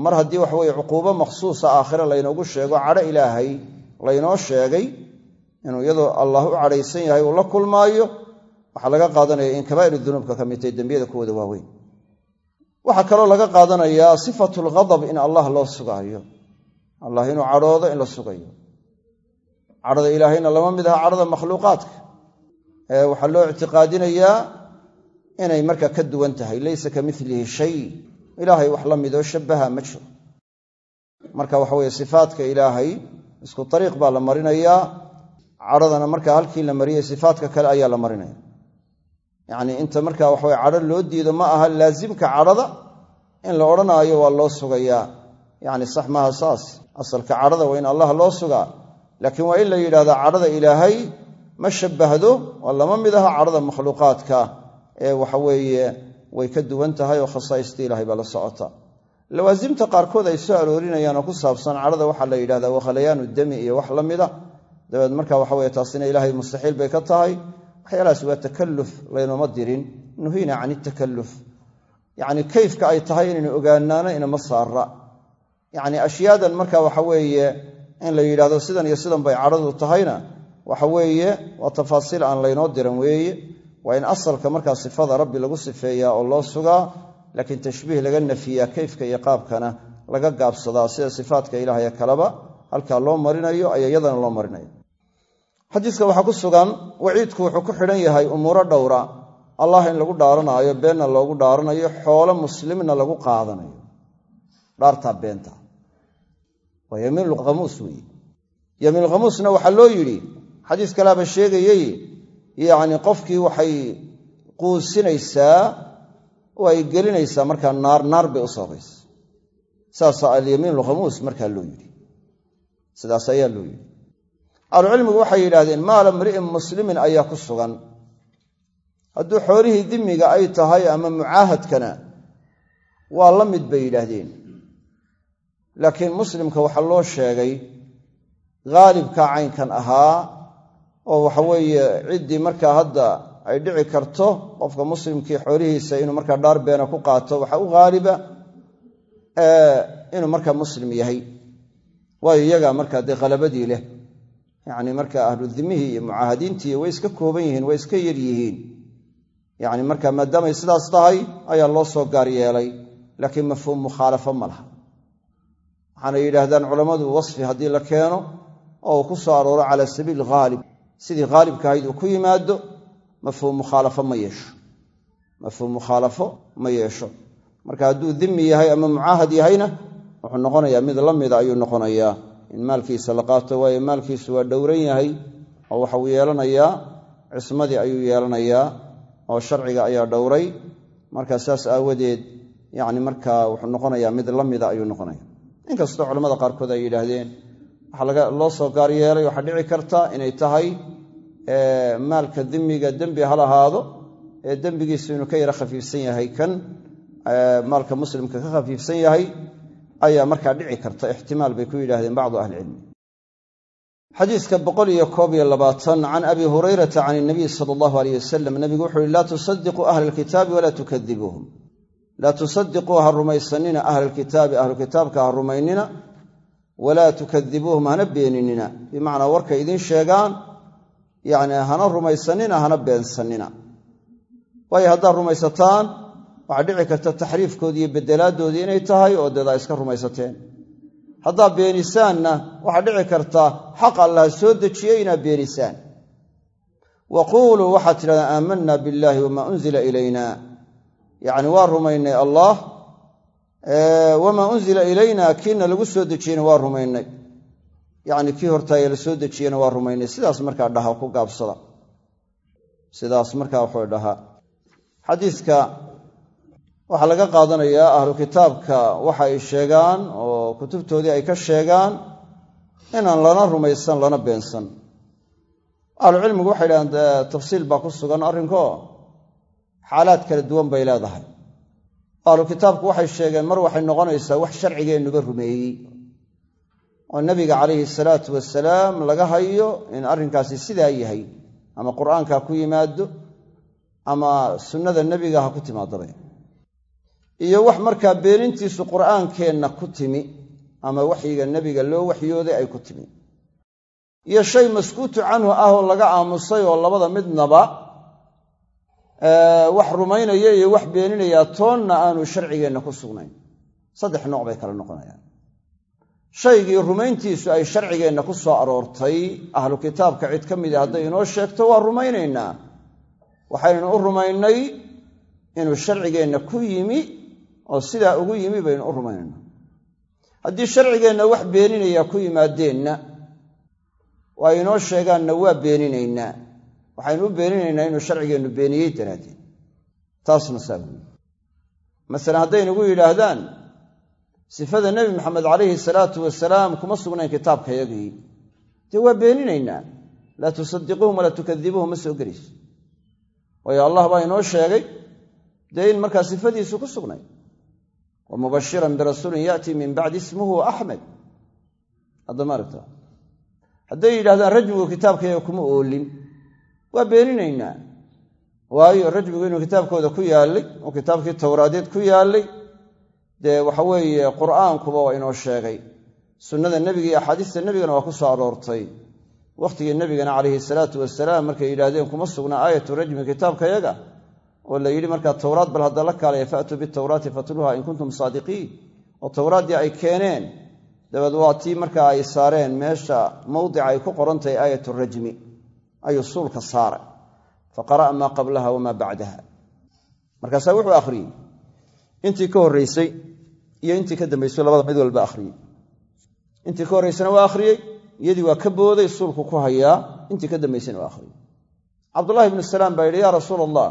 mar haddii waxa weye cuquubo makhsuusa aakhire laynoogu sheego cadho ilaahay laynoo sheegay inuu iyadoo allah u cadhaysan yahay uu la kulmaayo waxaa laga qaadanaya in kabaa'ir dunuubka ka mid tahay dembiyada kuwooda waaweyn. Waxaa kaloo laga qaadanayaa sifatu in allah loo sugaayo. Allah inuu cadhoodo in la sugayo. Cadhada ilaahayna lama mid aha cadhada makhluuqaadka. Waxaa loo ictiqaadinayaa inay markaa ka duwan tahay laysa ka milihi shay ilaahay wax la midoo shabbaha ma jiro. Marka waxa weye sifaadka ilaahay isku ariiq baa la marinayaa. Cadhadana markaa halkii la mariyey sifaadka kale ayaa la marinaya. Yacnii inta markaa waxaweye cadho loo diido ma aha laasimka cadhada. In la odhanaayo waa loo sugayaa. Yacni sax maaha saas. Asalka cadhada waa in allah loo sugaa. Laakiin waa in la yidhahdaa cadhada ilaahay ma shabbahdo oo lama mid aha cadhada makhluuqaadka ee waxaweeye way ka duwan tahay oo khasaaistii ilahay baa la socota. Lawaasimta qaarkood ay soo aroorinayaan oo ku saabsan cadhada waxaa la yidhahdaa wakhalayaanu dami iyo wax la mida. Dabeed marka waxa weye taasina ilaahay mustaxiil bay ka tahay. Waxyaalahaas waa takalluf laynoma dirin. Nuhiina can itakalluf yacni kayfka ay tahay inaynu ogaanaano inama saara yacni ashyaadan marka waxa weeye in la yidhahdo sidan iyo sidan bay cadhadu tahayna waxa weeye waa tafaasiil aan laynoo diran weeye waa in asalka markaa sifada rabbi lagu sifeeyaa oo loo sugaa laakiin tashbiih laga nafiyaa kayfka iyo qaabkana laga gaabsadaa sida sifaatka ilaah ee kaleba halkaa loo marinayo ayaa iyadana loo marinayo. Xadiiska waxaa ku sugan waciidku wuxuu ku xidhan yahay umuuro dhowra. Allah in lagu dhaaranaayo beenna loogu dhaaranayo xoolo muslimna lagu qaadanayo. Dhaartaa beenta. Waa yamiinulkhamuus weeye yamiinulkhamuusna waxaa loo yidhi xadiis kalaaba sheegayey yacni qofkii waxay quusinaysaa oo ay gelinaysaa markaa naar naar bay u sababaysa saasaa alyamiinulkhamuus markaa loo yidhi. Sidaas ayaa loo yidhi. Ahlucilmigu waxay yidhaahdeen maala mri'in muslimin ayaa ku sugan. Hadduu xoolihii dimiga ay tahay ama mucaahadkana waa la mid bay yidhaahdeen. Laakiin muslimka waxaa loo sheegay haalibka caynkan ahaa oo waxaweeye ciddii markaa hadda ay dhici karto qofka muslimkii xoolihiisa inuu markaa dhaar beena ku qaato waxaa u haaliba inuu markaa muslim yahay. Waayo iyagaa markaa dee khalabadii leh. Yacni marka ahludimihii iyo mucaahadiintii way iska kooban yihiin way iska yar yihiin. Yacni marka maadaamay sidaas tahay ayaa loo soo gaar yeelay. Laakiin mafhuum mukhaalafo ma laha. Waxaana yidhaahdaan culammadu wasfi haddii la keeno oo uu ku soo arooro cala sabiil haalib sidii haalibka ahayd uu ku yimaado mafhuum mukhaalafo ma yeesho. Mafhuum mukhaalafo ma yeesho. Marka hadduu dimi yahay ama mucaahad yahayna wuxuu noqonayaa mid la mida ayuu noqonayaa. In maalkiisa la qaato waayo maalkiisu waa dhowran yahay oo waxauu yeelanayaa cismadii ayuu yeelanayaa oo sharciga ayaa dhowray. Marka saas aawadeed yacni markaa wuxuu noqonayaa mid la mida ayuu noqonaya inkastoo culamada qaarkood ay yidhaahdeen waxaa loo soo gaar yeelay waxaa dhici karta inay tahay maalka dimiga dembi ha lahaado ee dembigiisu inuu ka yara khafiifsan yahay kan maalka muslimka ka khafiifsan yahay ayaa markaa dhici karta ixtimaal bay ku yidhahdeen bacdu ahlicilmi xadiiska can abi hurayrata can inabiy sala allahu aleyh wasalam nabigu wuxu uhi laa tusadiquu ahla alkitaabi walaa tukadibuuhum laa tusadiquu ha rumaysanina ahla alkitaabi ahlu kitaabka ha rumaynina walaa tukadibuuhum hana beeninina. Bimacnaa warkay idiin sheegaan yacni hana rumaysanina hana beensanina. Waayo haddaad rumaysataan waxaa dhici karta taxriifkoodii iyo bedelaaddoodii inay tahay oo deed aa iska rumaysateen. Haddaad beenisaanna waxaa dhici karta xaq allah soo dejiyey inaad beenisaan. Wa quuluu waxaad tidhahdaan aamanna billaahi wamaa unzila ilayna. Yacni waa rumaynay allah wamaa unzila ilayna kiina lagu soo dejiyeyna waa rumaynay. Yacni kii hortaaya la soo dejiyeyna waa rumaynay. Sidaas markaa dhaha ku gaabsada. Sidaas markaa waxuu dhahaa xadiiska waxaa laga qaadanayaa ahlu kitaabka waxa ay sheegaan oo kutubtoodii ay ka sheegaan inaan lana rumaysan lana beensan. Ahlucilmigu waxay dhahaan tafsiil baa ku sugan arrinkoo. Xaalaad kala duwan bay leedahay ahlu kitaabku waxay sheegeen mar waxay noqonaysaa wax sharcigeennuba rumeeyey. Oo nebiga calayhi salaatu wasalaam laga hayo in arrinkaasi sidaa yahay ama qur'aanka ha ku yimaado ama sunnada nebiga ha ku timaadaba iyo wax markaa beenintiisu qur'aankeenna ku timi ama waxyiga nebiga loo waxyooday ay ku timi. Iyo shay maskuutu canhu ah oo laga aamusay oo labada midnaba wax rumaynaya iyo wax beeninaya toonna aanu sharcigeenna ku sugnayn. Saddex nooc bay kala noqonayaan. Shaygii rumayntiisu ay sharcigeenna ku soo aroortay ahlu kitaabka cid ka mida hadday inoo sheegto waa rumaynaynaa. Waxaynu u rumaynay inuu sharcigeenna ku yimi oo sidaa ugu yimi baynu u rumaynaynaa haddii sharcigeenna wax beeninaya ku yimaadeenna waa inoo sheegaanna waa beeninaynaa waxaynu u beeninaynaa inuu sharcigeennu beeniyey daraaddeed. Taasna saa buyi masalan hadday nagu yidhaahdaan sifada nebi maxamed calayhi salaatu wasalaam kuma sugnayn kitaabkayagii dee waa beeninaynaa? Laa tusadiquuhum walaa tukadibuuhum ma soo gelayso waayo allah baa inoo sheegay dee in markaa sifadiisu ku sugnay. Wa mubashiran birasuulin yaatii min bacdi ismuhu axmed haddama aragta hadday yidhahdaan rajmigu kitaabkayaga kuma oolin waa beeninaynaa. Waayo rajmigu inuu kitaabkooda ku yaallay oo kitaabkii towraadeed ku yaallay dee waxa weeye qur'aankuba waa inoo sheegay. Sunnada nebiga iyo axaadiista nebigana waa ku soo aroortay. Wakhtigii nebigana calayhi salaatu wasalaam markay yidhahdeen kuma sugnaa aayatu rajmi kitaabkayaga oo la yidhi markaa towraad bal hadda la kaalaya faatuu bitawraati fatluuha in kuntum saadiqiin. Oo towraaddii ay keeneen. Dabeed waa tii markaa ay saareen meesha mawdica ay ku qorantahay aayat rajmi ayuu suulka saaray fa qara'a maa qablaha wamaa bacdaha markaasaa wuxuu akhriyey intii ka horraysay iyo intii ka dambaysay labada mid walba akhriyey intii ka horraysana waa akhriyey iyadii waa ka booday suulku ku hayaa intii ka dambaysana waa akhriyey cabdullahi ibnu salaam baa yidhi yaa rasuula allah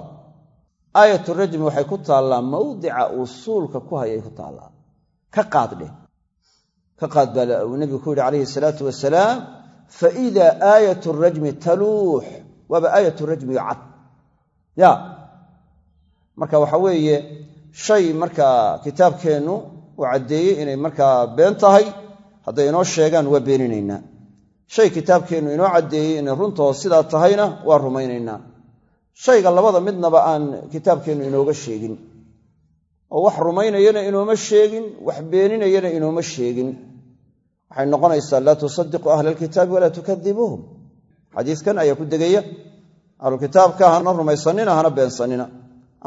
aayat rajmi waxay ku taallaa mawdica uu suulka ku hayay ku taallaa. Ka qaad dheh. Ka qaad baa uu nebigu ku yidhi calayhi salaatu wasalaam fa idaa aayat rajmi taluux waaba aayat rajmiga cad ya marka waxa weeye shay markaa kitaabkeennu uu caddeeyey inay markaa been tahay hadday inoo sheegaan waa beeninaynaa shay kitaabkeennu inoo caddeeyey inay runtoo sidaa tahayna waa rumaynaynaa shayga labada midnaba aan kitaabkeennu inooga sheegin oo wax rumaynayana inooma sheegin wax beeninayana inooma sheegin waxay noqonaysaa laa tusadiquu ahla alkitaabi walaa tukadibuuhum xadiiskan ayaa ku degaya ahlukitaabka hana rumaysanina hana beensanina.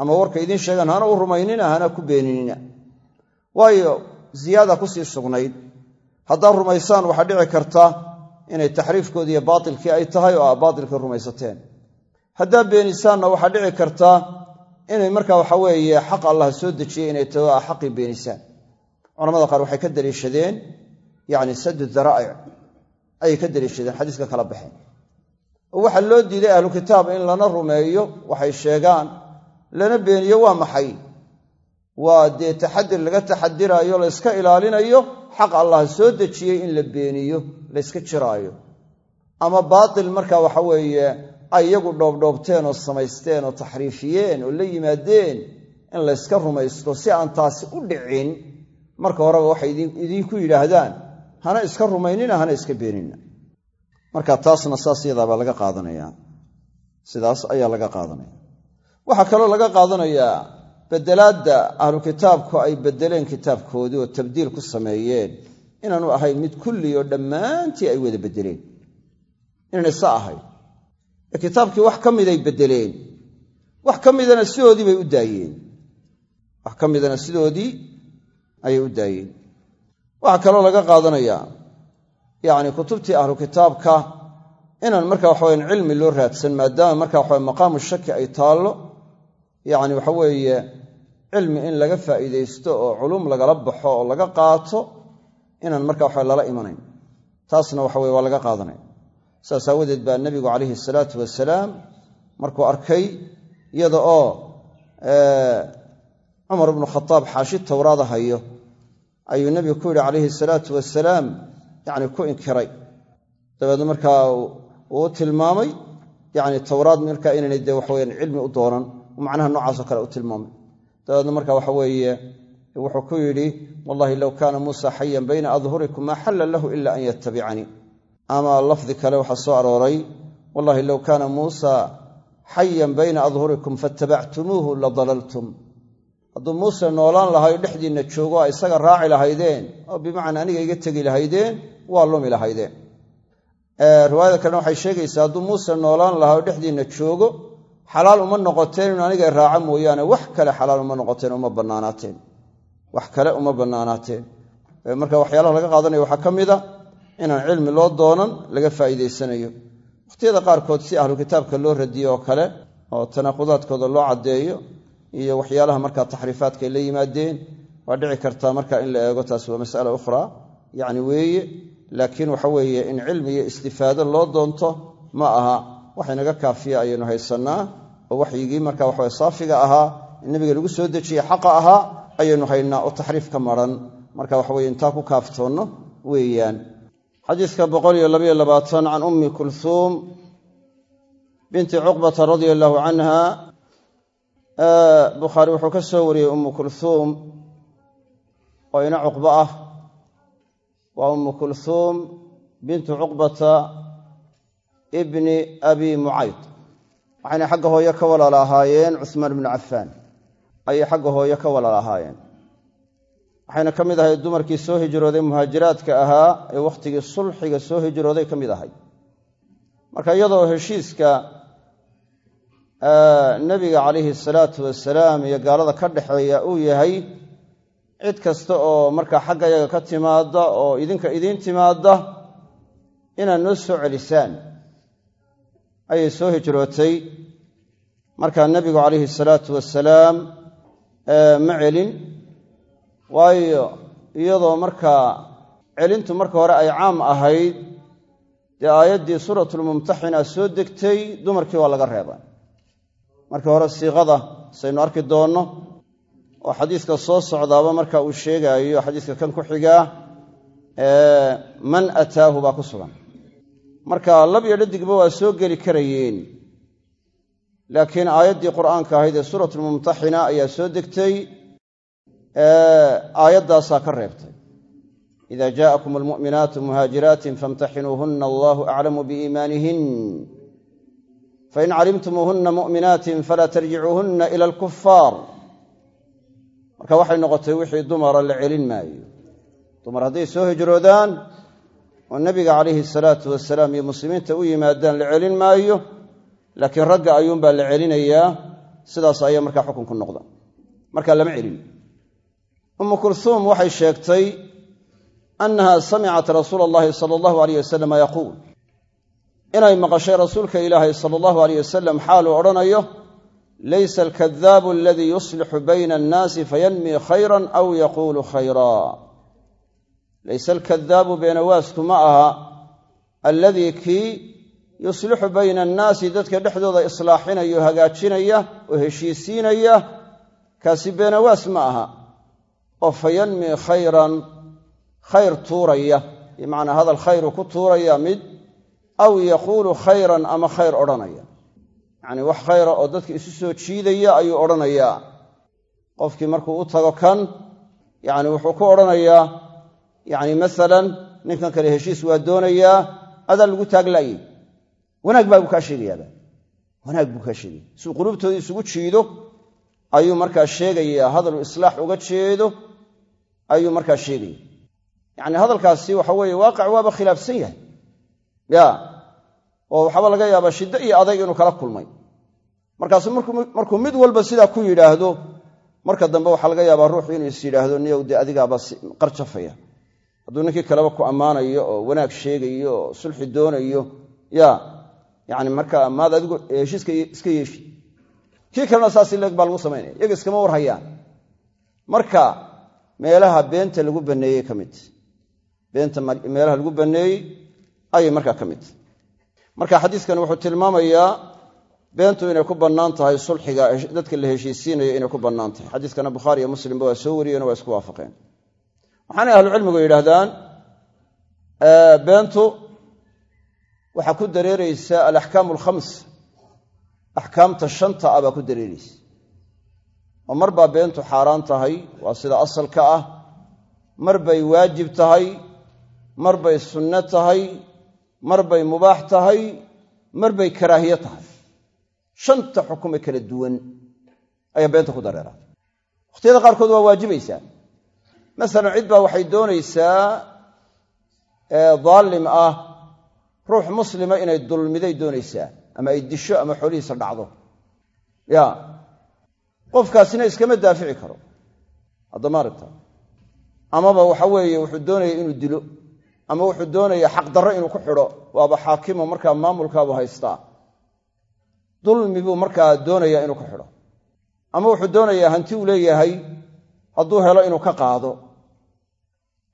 Ama warka idiin sheegan hana u rumaynina hana ku beeninina. Waayo ziyaada ku sii sugnayd. Haddaad rumaysaan waxaa dhici karta inay taxriifkoodii iyo baatilkii ay tahay oo aa baatilkii rumaysateen. Haddaad beenisaanna waxaa dhici karta inay marka waxa weeye xaq allah soo dejiyey inay taho aa xaqii beenisaan. Culamada qaar waxay ka daliishadeen yacni sadu daraa'ic ayay ka daliishadeen xadiiska kala baxeen. Oo waxaa loo diiday ahlu kitaab in lana rumeeyo waxay sheegaan lana beeniyo waa maxay? Waa dee taxadir laga taxadiraayo la yska ilaalinayo xaq allah soo dejiyey in la beeniyo la yska jiraayo. Ama baatil marka waxa weeye ay iyagu dhoobdhoobteen oo samaysteen oo taxriifiyeen oo la yimaadeen in la yska rumaysto si aan taasi u dhicin marka horeba waxay idiinku yidhaahdaan hana iska rumaynina hana iska beenina marka taasna saas yadaabaa laga qaadanaya. Sidaas ayaa laga qaadanaya. Waxaa kaloo laga qaadanayaa bedelaadda ahlu kitaabku ay bedeleen kitaabkoodii oo tabdiil ku sameeyeen inaanu ahayn mid kulli oo dhammaantii ay wada bedeleen. Inaanay sa ahayn. Ee kitaabkii wax ka miday bedeleen. Wax ka midana sidoodii bay u daayeen. Wax ka midana sidoodii ayay u daayeen waxaa kaloo laga qaadanayaa yacni kutubtii ahlu kitaabka inaan marka waxaweyan cilmi loo raadsan maadaama marka waxawe maqaamu shaki ay taallo yacni waxa weeye cilmi in laga faa'iidaysto oo culum lagala baxo oo laga qaato inaan marka waxa lala imanayn. Taasna waxa weye waa laga qaadanaya saas aawadeed baa nebigu calayhi salaatu wasalaam markuu arkay iyada oo cumar ibnu khataab xaashi towraada hayo ayuu nebigu ku yidhi calayhi salaatu wasalaam yacni ku inkiray. Dabeedna markaa uu tilmaamay yacni towraad markaa inaynay dee waxaweyaan cilmi u doonan macnaha noocaasoo kale u tilmaamay. Dabeedna marka waxa weeye wuxuu ku yidhi wallahi low kaana muusa xayan bayna adhurikum maa xalla lahu ila an yatabicanii ama lafdi kale waxaa soo arooray wallahi low kaana muusa xayan bayna adhurikum fatabactumuuhu la dalaltum hadduu muuse noolaan lahayo dhexdiinna joogo a isaga raaci lahaydeen oo bimacnaa aniga iga tegi lahaydeen waa lumi lahaydeen. Riwaayada kalena waxay sheegaysaa hadduu muuse noolaan lahaa oo dhexdiinna joogo xalaal uma noqoteen inu aniga raaco mooyaane wax kale xalaal uma noqoteen uma bannaanaateen. Wax kale uma bannaanaateen. Marka waxyaalaha laga qaadanaya waxaa ka mida inaan cilmi loo doonan laga faa'iidaysanayo. Wakhtiyada qaarkood si ahlu kitaabka loo radiyo oo kale oo tanaaqudaadkooda loo caddeeyo iyo waxyaalaha markaa taxriifaadka ay la yimaadeen waa dhici kartaa marka in la eego taasi waa mas'ala ukhraa yacni weeye. Laakiin waxa weeye in cilmi iyo istifaado loo doonto ma aha. Waxaynaga kaafiya ayaynu haysannaa oo waxyigii marka waxawe saafiga ahaa in nabiga lagu soo dejiyey xaqa ahaa ayaynu haynaa oo taxriif ka maran. Marka waxaweye intaa ku kaaftoonno weeyaan. Xadiiska can ummi kulhuum binti cuqbata radia allaahu canha bukhaari wuxuu ka soo wariyey ummu kulhuum oo ina cuqbo ah. Waa ummu kulhuum bintu cuqbata ibni abi mucayd waxayna xagga hooye ka walaal ahaayeen cuhmaan bnu cafaan. Ayay xagga hooye ka walaal ahaayeen waxayna ka mid ahayd dumarkii soo hijrooday muhaajiraadka ahaa ee wakhtigii sulxiga soo hijrooday ka mid ahay. Marka iyadoo heshiiska nebiga calayhi salaatu wasalaam iyo gaalada ka dhexeeya uu yahay cid kasta oo markaa xagga yaga ka timaadda oo idinka idiin timaadda inaad noo soo celisaan. Ayay soo hijrootay. Markaa nebigu calayhi salaatu wasalaam ma celin waayo iyadoo markaa celintu marka hore ay caam ahayd dee aayaddii suuratulmumtaxina soo degtay dumarkii waa laga reebay markii hore siiqada saynu arki doonno oo xadiiska soo socdaaba marka uu sheegaayo xadiiska kan ku xigaa man ataahu baa ku sugan. Marka lab iyo dhadigba waa soo geli karayeen laakiin aayaddii qur'aanka ahayd ee suuratulmumtaxina ayaa soo degtay aayaddaasaa ka reebtay. Ida jaءakum almu'minaatu muhaajiraatin faاmtaxinuuhuna allahu aclamu biiimaanihin fain calimtumuuhuna mu'minaatin falaa tarjicuuhuna ila alkufaar marka waxay noqotay wixii dumara la celin maayo. Dumar hadday soo hijroodaan oo nebiga calayhi salaatu wasalaam iyo muslimiinta u yimaadaan la celin maayo laakiin ragga ayuunbaa la celinayaa sidaas ayaa markaa xukunku noqda. Marka lama celin. Ummu kulhuum waxay sheegtay annaha samicat rasuula allahi sala allahu alayh wasalama yaquul inay maqashay rasuulka ilaahay sala allahu alayh wasalam xaaluu odhanayo laysa alkadaabu aladii yuslixu bayna annaasi fayanmii khayran aw yaquulu khayraa layse alkadaabu beenawaasku ma aha alladii kii yuslixu bayna annaasi dadka dhexdooda islaaxinaya o hagaajinaya oo heshiisiinaya kaasi beenawaas ma aha. Oo fayanmii khayran khayr tuuraya. Bimacnaa hadal khayru ku tuuraya mid aw yaquulu khayran ama khayr odhanaya. Yacnii wax khayra oo dadka isu soo jiidaya ayuu odhanayaa qofkii markuu u tago kan yacni wuxuu ku odhanayaa yacni masalan ninkan kale heshiis waa doonayaa adaa lagu taagla'yey wanaag baa buu kaa sheegayaaba wanaag buu kaa sheegaya siduu quluubtooda isugu jiido ayuu markaa sheegayaa. Hadaluu islaax uga jeedo ayuu markaa sheegaya yacni hadalkaasi waxa weeye waaqac waaba khilaafsan yahay. Ya oo waxaaba laga yaabaa shiddo iyo adayg inuu kala kulmay. Markaasu markuu mid walba sidaa ku yidhaahdo marka dambe waxaa laga yaabaa ruuxu inuu is yidhaahdo niyow dee adigaaba qarjafaya. Hadduu ninkii kaleba ku ammaanayo oo wanaag sheegayo oo sulxi doonayo ya yani marka maad adigu heshiiska iska yeeshi. Kii kalena saas leeg baa lagu samaynaya iyaga iskama warhayaan. Marka meelaha beenta lagu baneeyey ka mid beenta meelaha lagu baneeyey ayay markaa ka mid marka xadiiskani wuxuu tilmaamayaa beentu inay ku bannaan tahay sulxiga dadka la heshiisiinayo inay ku bannaan tahay. Xadiiskana bukhaari iyo muslimba waa soo wariyeen waa isku waafaqeen. Waxaanay ahlucilmigu yidhaahdaan beentu waxaa ku dareeraysa alaxkaamu alkhams axkaamta shanta ah baa ku dareeraysa. Oo mar baa beentu xaaraan tahay? Waa sida asalka ah. Mar bay waajib tahay mar bay sunno tahay mar bay mubaax tahay mar bay karaahiye tahay. Shanta xukume kala duwan ayaa beenta ku dareeraa. Wakhtiyada qaarkood waa waajibaysaa masalan cid baa waxay doonaysaa daalim ah ruux muslima inay dulmiday doonaysaa ama ay disho ama xoolihiisa dhacdo. Ya qofkaasina iskama daafici karo. Haddama aragta amaba waxa weeye wuxuu doonaya inuu dilo ama wuxuu doonaya xaqdarro inuu ku xidho. Waaba xaakimo markaa maamulkaabu haystaa. Dulmi buu markaa doonaya inuu ku xidho. Ama wuxuu doonayaa hanti uu leeyahay hadduu helo inuu ka qaado.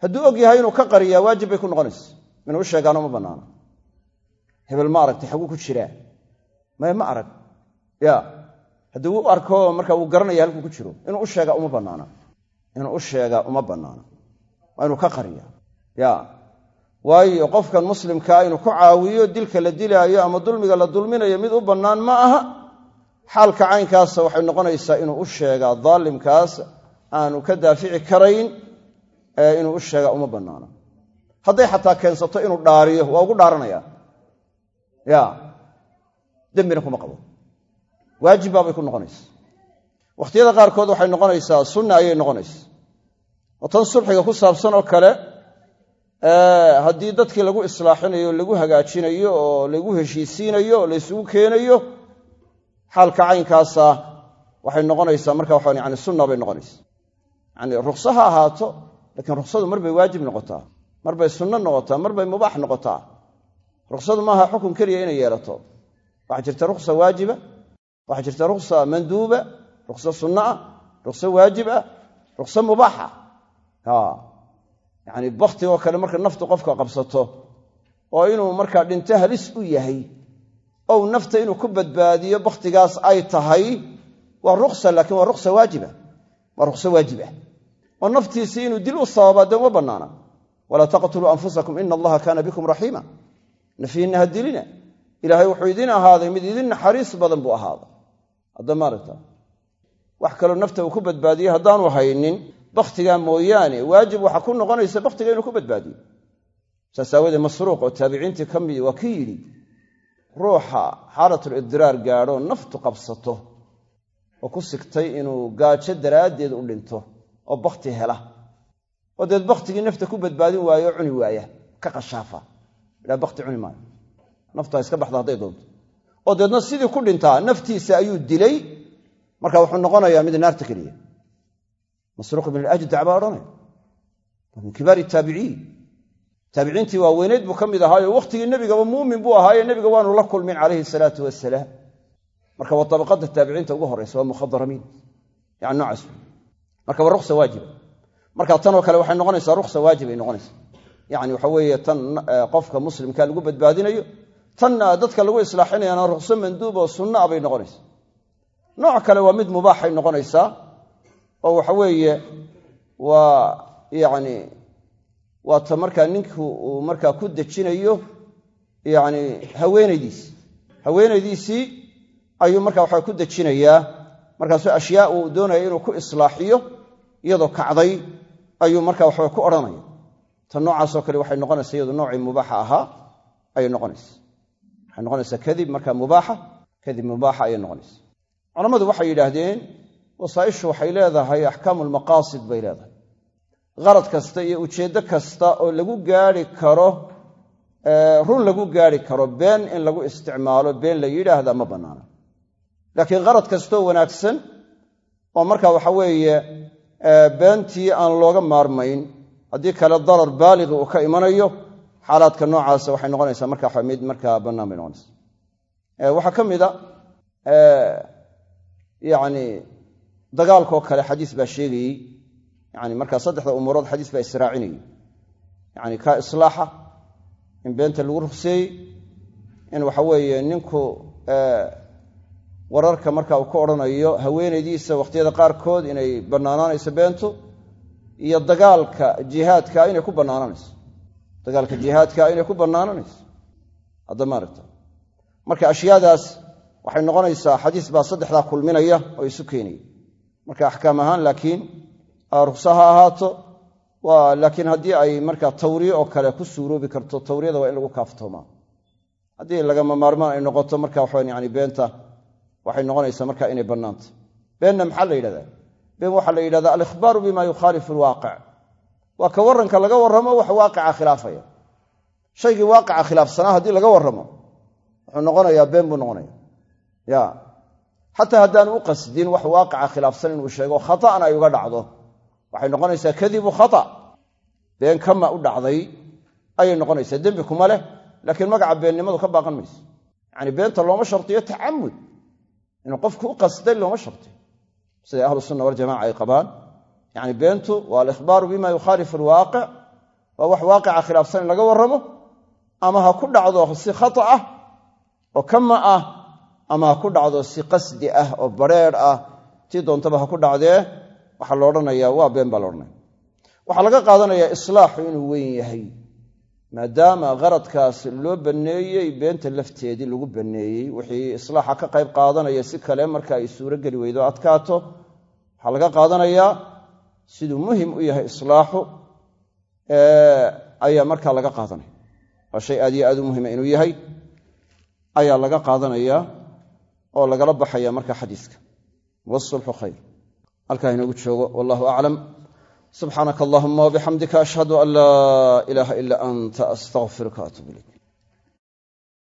Hadduu og yahay inuu ka qariyaa waajib bay ku noqonaysa. Inuu u ma bannaana. Hebel ma aragtay xaguu ku jiraa? Maya ma arag. Ya haddii u arko marka wuu garanaya halkuu ku jiro. Inuu u sheegaa uma bannaana. Inuu u sheegaa uma bannaana. Waa inuu ka qariya ya waayo qofkan muslimkaa inuu ku caawiyo dilka la dilaayo ama dulmiga la dulminayo mid u bannaan ma aha. Xaalka caynkaasa waxay noqonaysaa inuu u sheegaa daalimkaas aanu ka daafici karayn inuu u sheegaa uma bannaana hadday xataa keensato inuu dhaariyo waa ugu dhaaranaya. Ya dembina kuma qabo. Waajib baabay ku noqonaysa. Wakhtiyada qaarkood waxay noqonaysaa sunna ayay noqonaysa. Oo tan sulxiga ku saabsan oo kale haddii dadkii lagu islaaxinayo lagu hagaajinayo oo lagu heshiisiinayo oo laysugu keenayo xaalka caynkaasa waxay noqonaysaa marka waxa yani sunna bay noqonaysa yani rukso ha ahaato laakiin ruksadu mar bay waajib noqotaa. Mar bay sunno noqotaa mar bay mubaax noqotaa. Ruksadu maaha xukun keliya inay yeelato. Waxaa jirta ruksa waajiba waxaa jirta ruksa manduuba rukso sunno ah rukso waajib ah rukso mubaaxa yani baktigoo kale marka naftu qofka qabsato oo inuu markaa dhinto halis u yahay ow nafta inuu ku badbaadiyo bakhtigaas ay tahay waa ruksa laakiin waa ruksa waajiba waa rukso waajib ah oo naftiisii inuu dil u sababaa dee uma bannaana. Walaa taqtuluu anfusakum ina allaha kaana bikum raxiima nafyihinna ha dilina. Ilaahay wuxuu idin ahaaday mid idin naxariis badan buu ahaaday. Hadda maaragta wax kaloo nafta uu ku badbaadiye haddaanu haynin bakhtigaa mooyaane waajib waxaa ku noqonaysa bakhtiga inuu ku badbaadiyo. Saas aawadee masruuq oo taabiciintii ka midi waa ki yidhi ruuxa xaalatulibdiraar gaadho naftu qabsato oo ku sigtay inuu gaajo daraaddeed u dhinto oo bakhti hela. Oo deed bakhtigii nafta ku badbaadin waayo oo cuni waaya ka qashaafa. Ilaa bakhti cuni maayo. Naftu iska baxda hadday doonto. Oo deedna sidii ku dhintaa naftiisa ayuu dilay. Marka wuxuu noqonayaa mid naarta keliya masruuq ibn alajdac baa odhanaya min kibaari taabiciin taabiciintii waaweyneyd buu ka mid ahaayo wakhtigii nebigaba muumin buu ahaaye nebiga waanu la kulmin calayhi salaatu wasalaam marka waa tabaqada taabiciinta ugu horeysa waa mukhadaramiin yani noocaas. Marka waa ruksa waajiba. Marka tanoo kale waxay noqonaysaa ruksa waajib ay noqonaysa yani waxa weeye tan qofka muslimka lagu badbaadinayo tanna dadka lagu islaaxinayana rukso manduub oo sunna a bay noqonaysa nooc kale waa mid mubaaxay noqonaysaa oo waxa weeye waa yani waa ta markaa ninku uu markaa ku dejinayo yani haweenaydiisi haweenaydiisii ayuu markaa waxa ku dejinayaa. Markaasuu ashyaa uu doonaya inuu ku islaaxiyo iyadoo kacday ayuu marka waxaba ku odhanaya ta noocaasoo kale waxay noqonaysa iyadu noocii mubaaxa ahaa ayay noqonaysa waxay noqonaysaa kadib markaa mubaaxa kadib mubaaxa ayay noqonaysa culammadu waxay yidhaahdeen wasaaishu waxay leedahay axkaamu lmaqaasid bay leedahay. Qarad kasta iyo ujeeddo kasta oo lagu gaari karo run lagu gaari karo been in lagu isticmaalo been la yidhaahda ma bannaana. Laakiin qarad kastoo wanaagsan oo marka waxa weeye beentii aan looga maarmayn haddii kale darar baaliqi uu ka imanayo xaalaadka noocaasa waxay noqonaysaa marka mid markaa bannaan bay noqonaysa waxaa ka mida yani dagaalkoo kale xadiis baa sheegayey yani markaa saddexda umuurood xadiis baa israacinayey yani kaa islaaxa in beenta lagu rugseeyey in waxa weeye ninku wararka marka uu ka odhanayo haweenaydiisa wakhtiyada qaarkood inay bannaanaanayso beentu iyo dagaalka jihaadka inay ku bannaanaanayso. Dagaalka jihaadka inay ku bannaananayso hadda maaragta marka ashyaadaas waxay noqonaysaa xadiis baa saddexdaa kulminaya oo isu keenaya marka axkaam ahaan laakiin ruksa ha ahaato laakiin haddii ay marka tawriye oo kale ku suuroobi karto tawriyada waa in lagu kaaftoomaa. Haddii lagama maarmaan ay noqoto marka waxawan yani beenta waxay noqonaysaa marka inay bannaanta beenna maxaa la yidhahdaa? Been waxaa la yidhahdaa alikhbaaru bima yukhaalifu alwaaqic. Waa ka warranka laga warramo wax waaqica khilaafaya. Shaygii waaqica khilaafsanaa haddii laga warramo wuxuu noqonayaa been buu noqonaya ya xataa haddaanu u qasdin wax waaqica khilaafsan inuu sheego khata'na ay uga dhacdo. Waxay noqonaysaa kadibu khata. Been kama u dhacday ayay noqonaysaa dembi kuma leh laakiin magaca beennimadu ka baaqan mayso yacani beenta looma shartiyo tacamud inuu qofku u qasday looma shartiyo siday ahlu sunna waljamaca ay qabaan. Yacni beentu waa alikhbaaru bima yukhaalifu alwaaqic. Waa wax waaqica khilaafsan in laga warramo. Ama ha ku dhacdo si khata ah oo kama ah ama ha ku dhacdo si qasdi ah oo bareer ah. Tii doontaba ha ku dhacdee waxaa la odhanayaa waa been baa la odhanaya waxaa laga qaadanayaa islaaxu inuu weyn yahay. Maadaama qaradkaas loo banneeyey beenta lafteedii lagu banneeyey wixii islaaxa ka qayb qaadanaya si kale marka ay suuro geli weydo adkaato waxaa laga qaadanayaa siduu muhiim u yahay islaaxu ayaa markaa laga qaadanaya. Waa shay aad iyo aad u muhima inuu yahay. Ayaa laga qaadanayaa oo lagala baxaya marka xadiiska. Wasulxu khayr. Halkaa inoogu joogo wallahu aclam subxaanaka allahuma wabixamdika ashhadu an laa ilaaha ila anta astaqfiruka atub ilayk